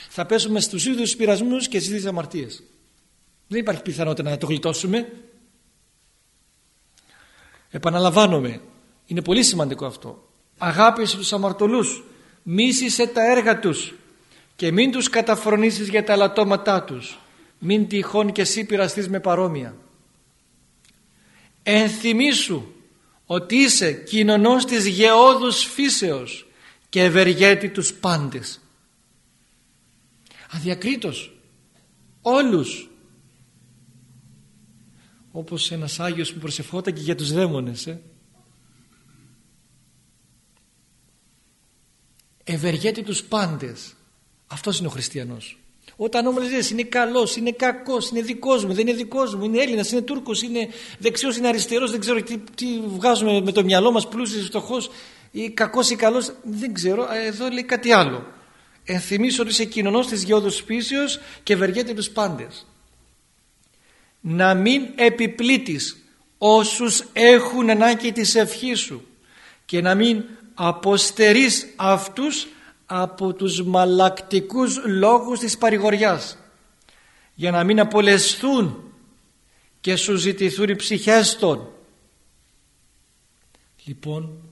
Speaker 2: Θα πέσουμε στους ίδιους πειρασμούς και στις ίδιες αμαρτίες δεν υπάρχει πιθανότητα να το γλιτώσουμε. Επαναλαμβάνομαι είναι πολύ σημαντικό αυτό. Αγάπησε τους αμαρτωλούς μίσησε τα έργα τους και μην τους καταφρονήσεις για τα λατώματά τους. Μην τυχόν και εσύ πειραστείς με παρόμοια. Ενθυμίσου ότι είσαι κοινωνός της γεώδους φύσεως και ευεργέτη τους πάντες. Αδιακρίτως όλους όπως ένας Άγιος που προσευχόταν και για τους δαίμονες ε. ευεργέτη τους πάντες αυτός είναι ο χριστιανός όταν όμως λες είναι καλός, είναι κακός, είναι δικός μου, δεν είναι δικός μου, είναι Έλληνας, είναι Τούρκος, είναι δεξιός, είναι αριστερός, δεν ξέρω τι, τι βγάζουμε με το μυαλό μας πλούσιος, φτωχός ή κακός ή καλός, δεν ξέρω, εδώ λέει κάτι άλλο. Ενθυμίσω ότι είσαι κοινωνός της γεώδους φύσεως και ευεργέτη τους πάντες. Να μην επιπλήττεις όσους έχουν ανάγκη της ευχής σου και να μην αποστερείς αυτούς από τους μαλακτικούς λόγους της παρηγοριάς για να μην απολεσθούν και σου ζητηθούν οι ψυχές των. Λοιπόν,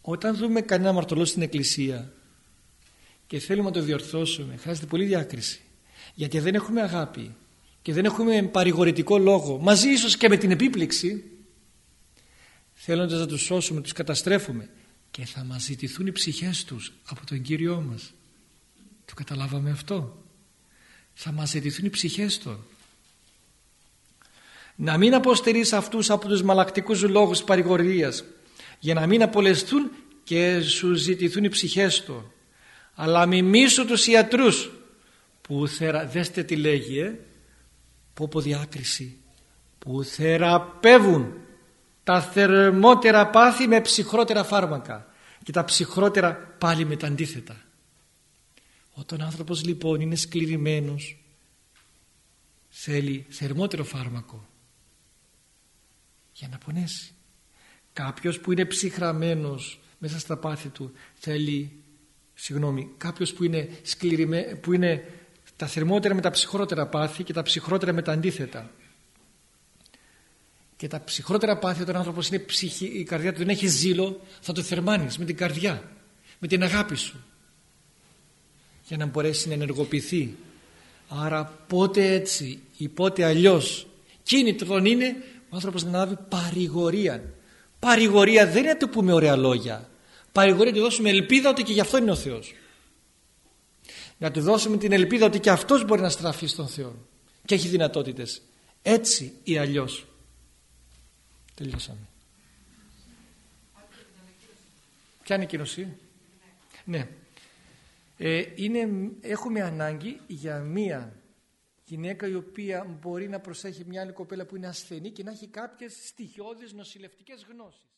Speaker 2: όταν δούμε κανένα μαρτωλό στην εκκλησία και θέλουμε να το διορθώσουμε, χρειάζεται πολύ διάκριση. Γιατί δεν έχουμε αγάπη και δεν έχουμε παρηγορητικό λόγο, μαζί ίσως και με την επίπληξη, θέλοντας να τους σώσουμε, τους καταστρέφουμε και θα μας ζητηθούν οι ψυχές τους από τον Κύριό μας. Το καταλάβαμε αυτό. Θα μας ζητηθούν οι ψυχές του. Να μην αποστερείς αυτούς από τους μαλακτικούς λόγους παρηγορίας για να μην απολεστούν και σου ζητηθούν οι ψυχές του. Αλλά μη μίσου τους ιατρούς που θερα... δέστε τι λέγει ε; Πω πω διάκριση που θεραπεύουν τα θερμότερα πάθη με ψυχρότερα φάρμακα και τα ψυχρότερα πάλι με τα αντίθετα. Όταν ο άνθρωπος λοιπόν είναι σκληρημένος θέλει θερμότερο φάρμακο για να πονέσει. Κάποιος που είναι ψυχραμένος μέσα στα πάθη του θέλει, συγγνώμη, κάποιος που είναι, σκληριμέ, που είναι τα θερμότερα με τα ψυχρότερα πάθη και τα ψυχρότερα με τα αντίθετα. Και τα ψυχρότερα πάθη όταν ο άνθρωπος είναι ψυχή, η καρδιά του δεν έχει ζήλο θα το θερμάνεις με την καρδιά με την αγάπη σου για να μπορέσει να ενεργοποιηθεί. Άρα πότε έτσι ή πότε αλλιώς κίνητρον είναι ο άνθρωπος να λάβει παρηγορία. Παρηγορία δεν είναι να του πούμε ωραία λόγια. Παρηγορία να του δώσουμε ελπίδα ότι και γι' αυτό είναι ο Θεός να του δώσουμε την ελπίδα ότι και αυτός μπορεί να στραφεί στον Θεό και έχει δυνατότητες έτσι ή αλλιώς Τελειώσαμε. Ποια είναι η κυρωσή. Ναι. Ε, είναι, έχουμε ανάγκη για μία γυναίκα η οποία μπορεί να προσέχει μια άλλη κοπέλα που είναι ασθενή και να έχει κάποιες στοιχειώδεις νοσηλευτικές γνώσεις.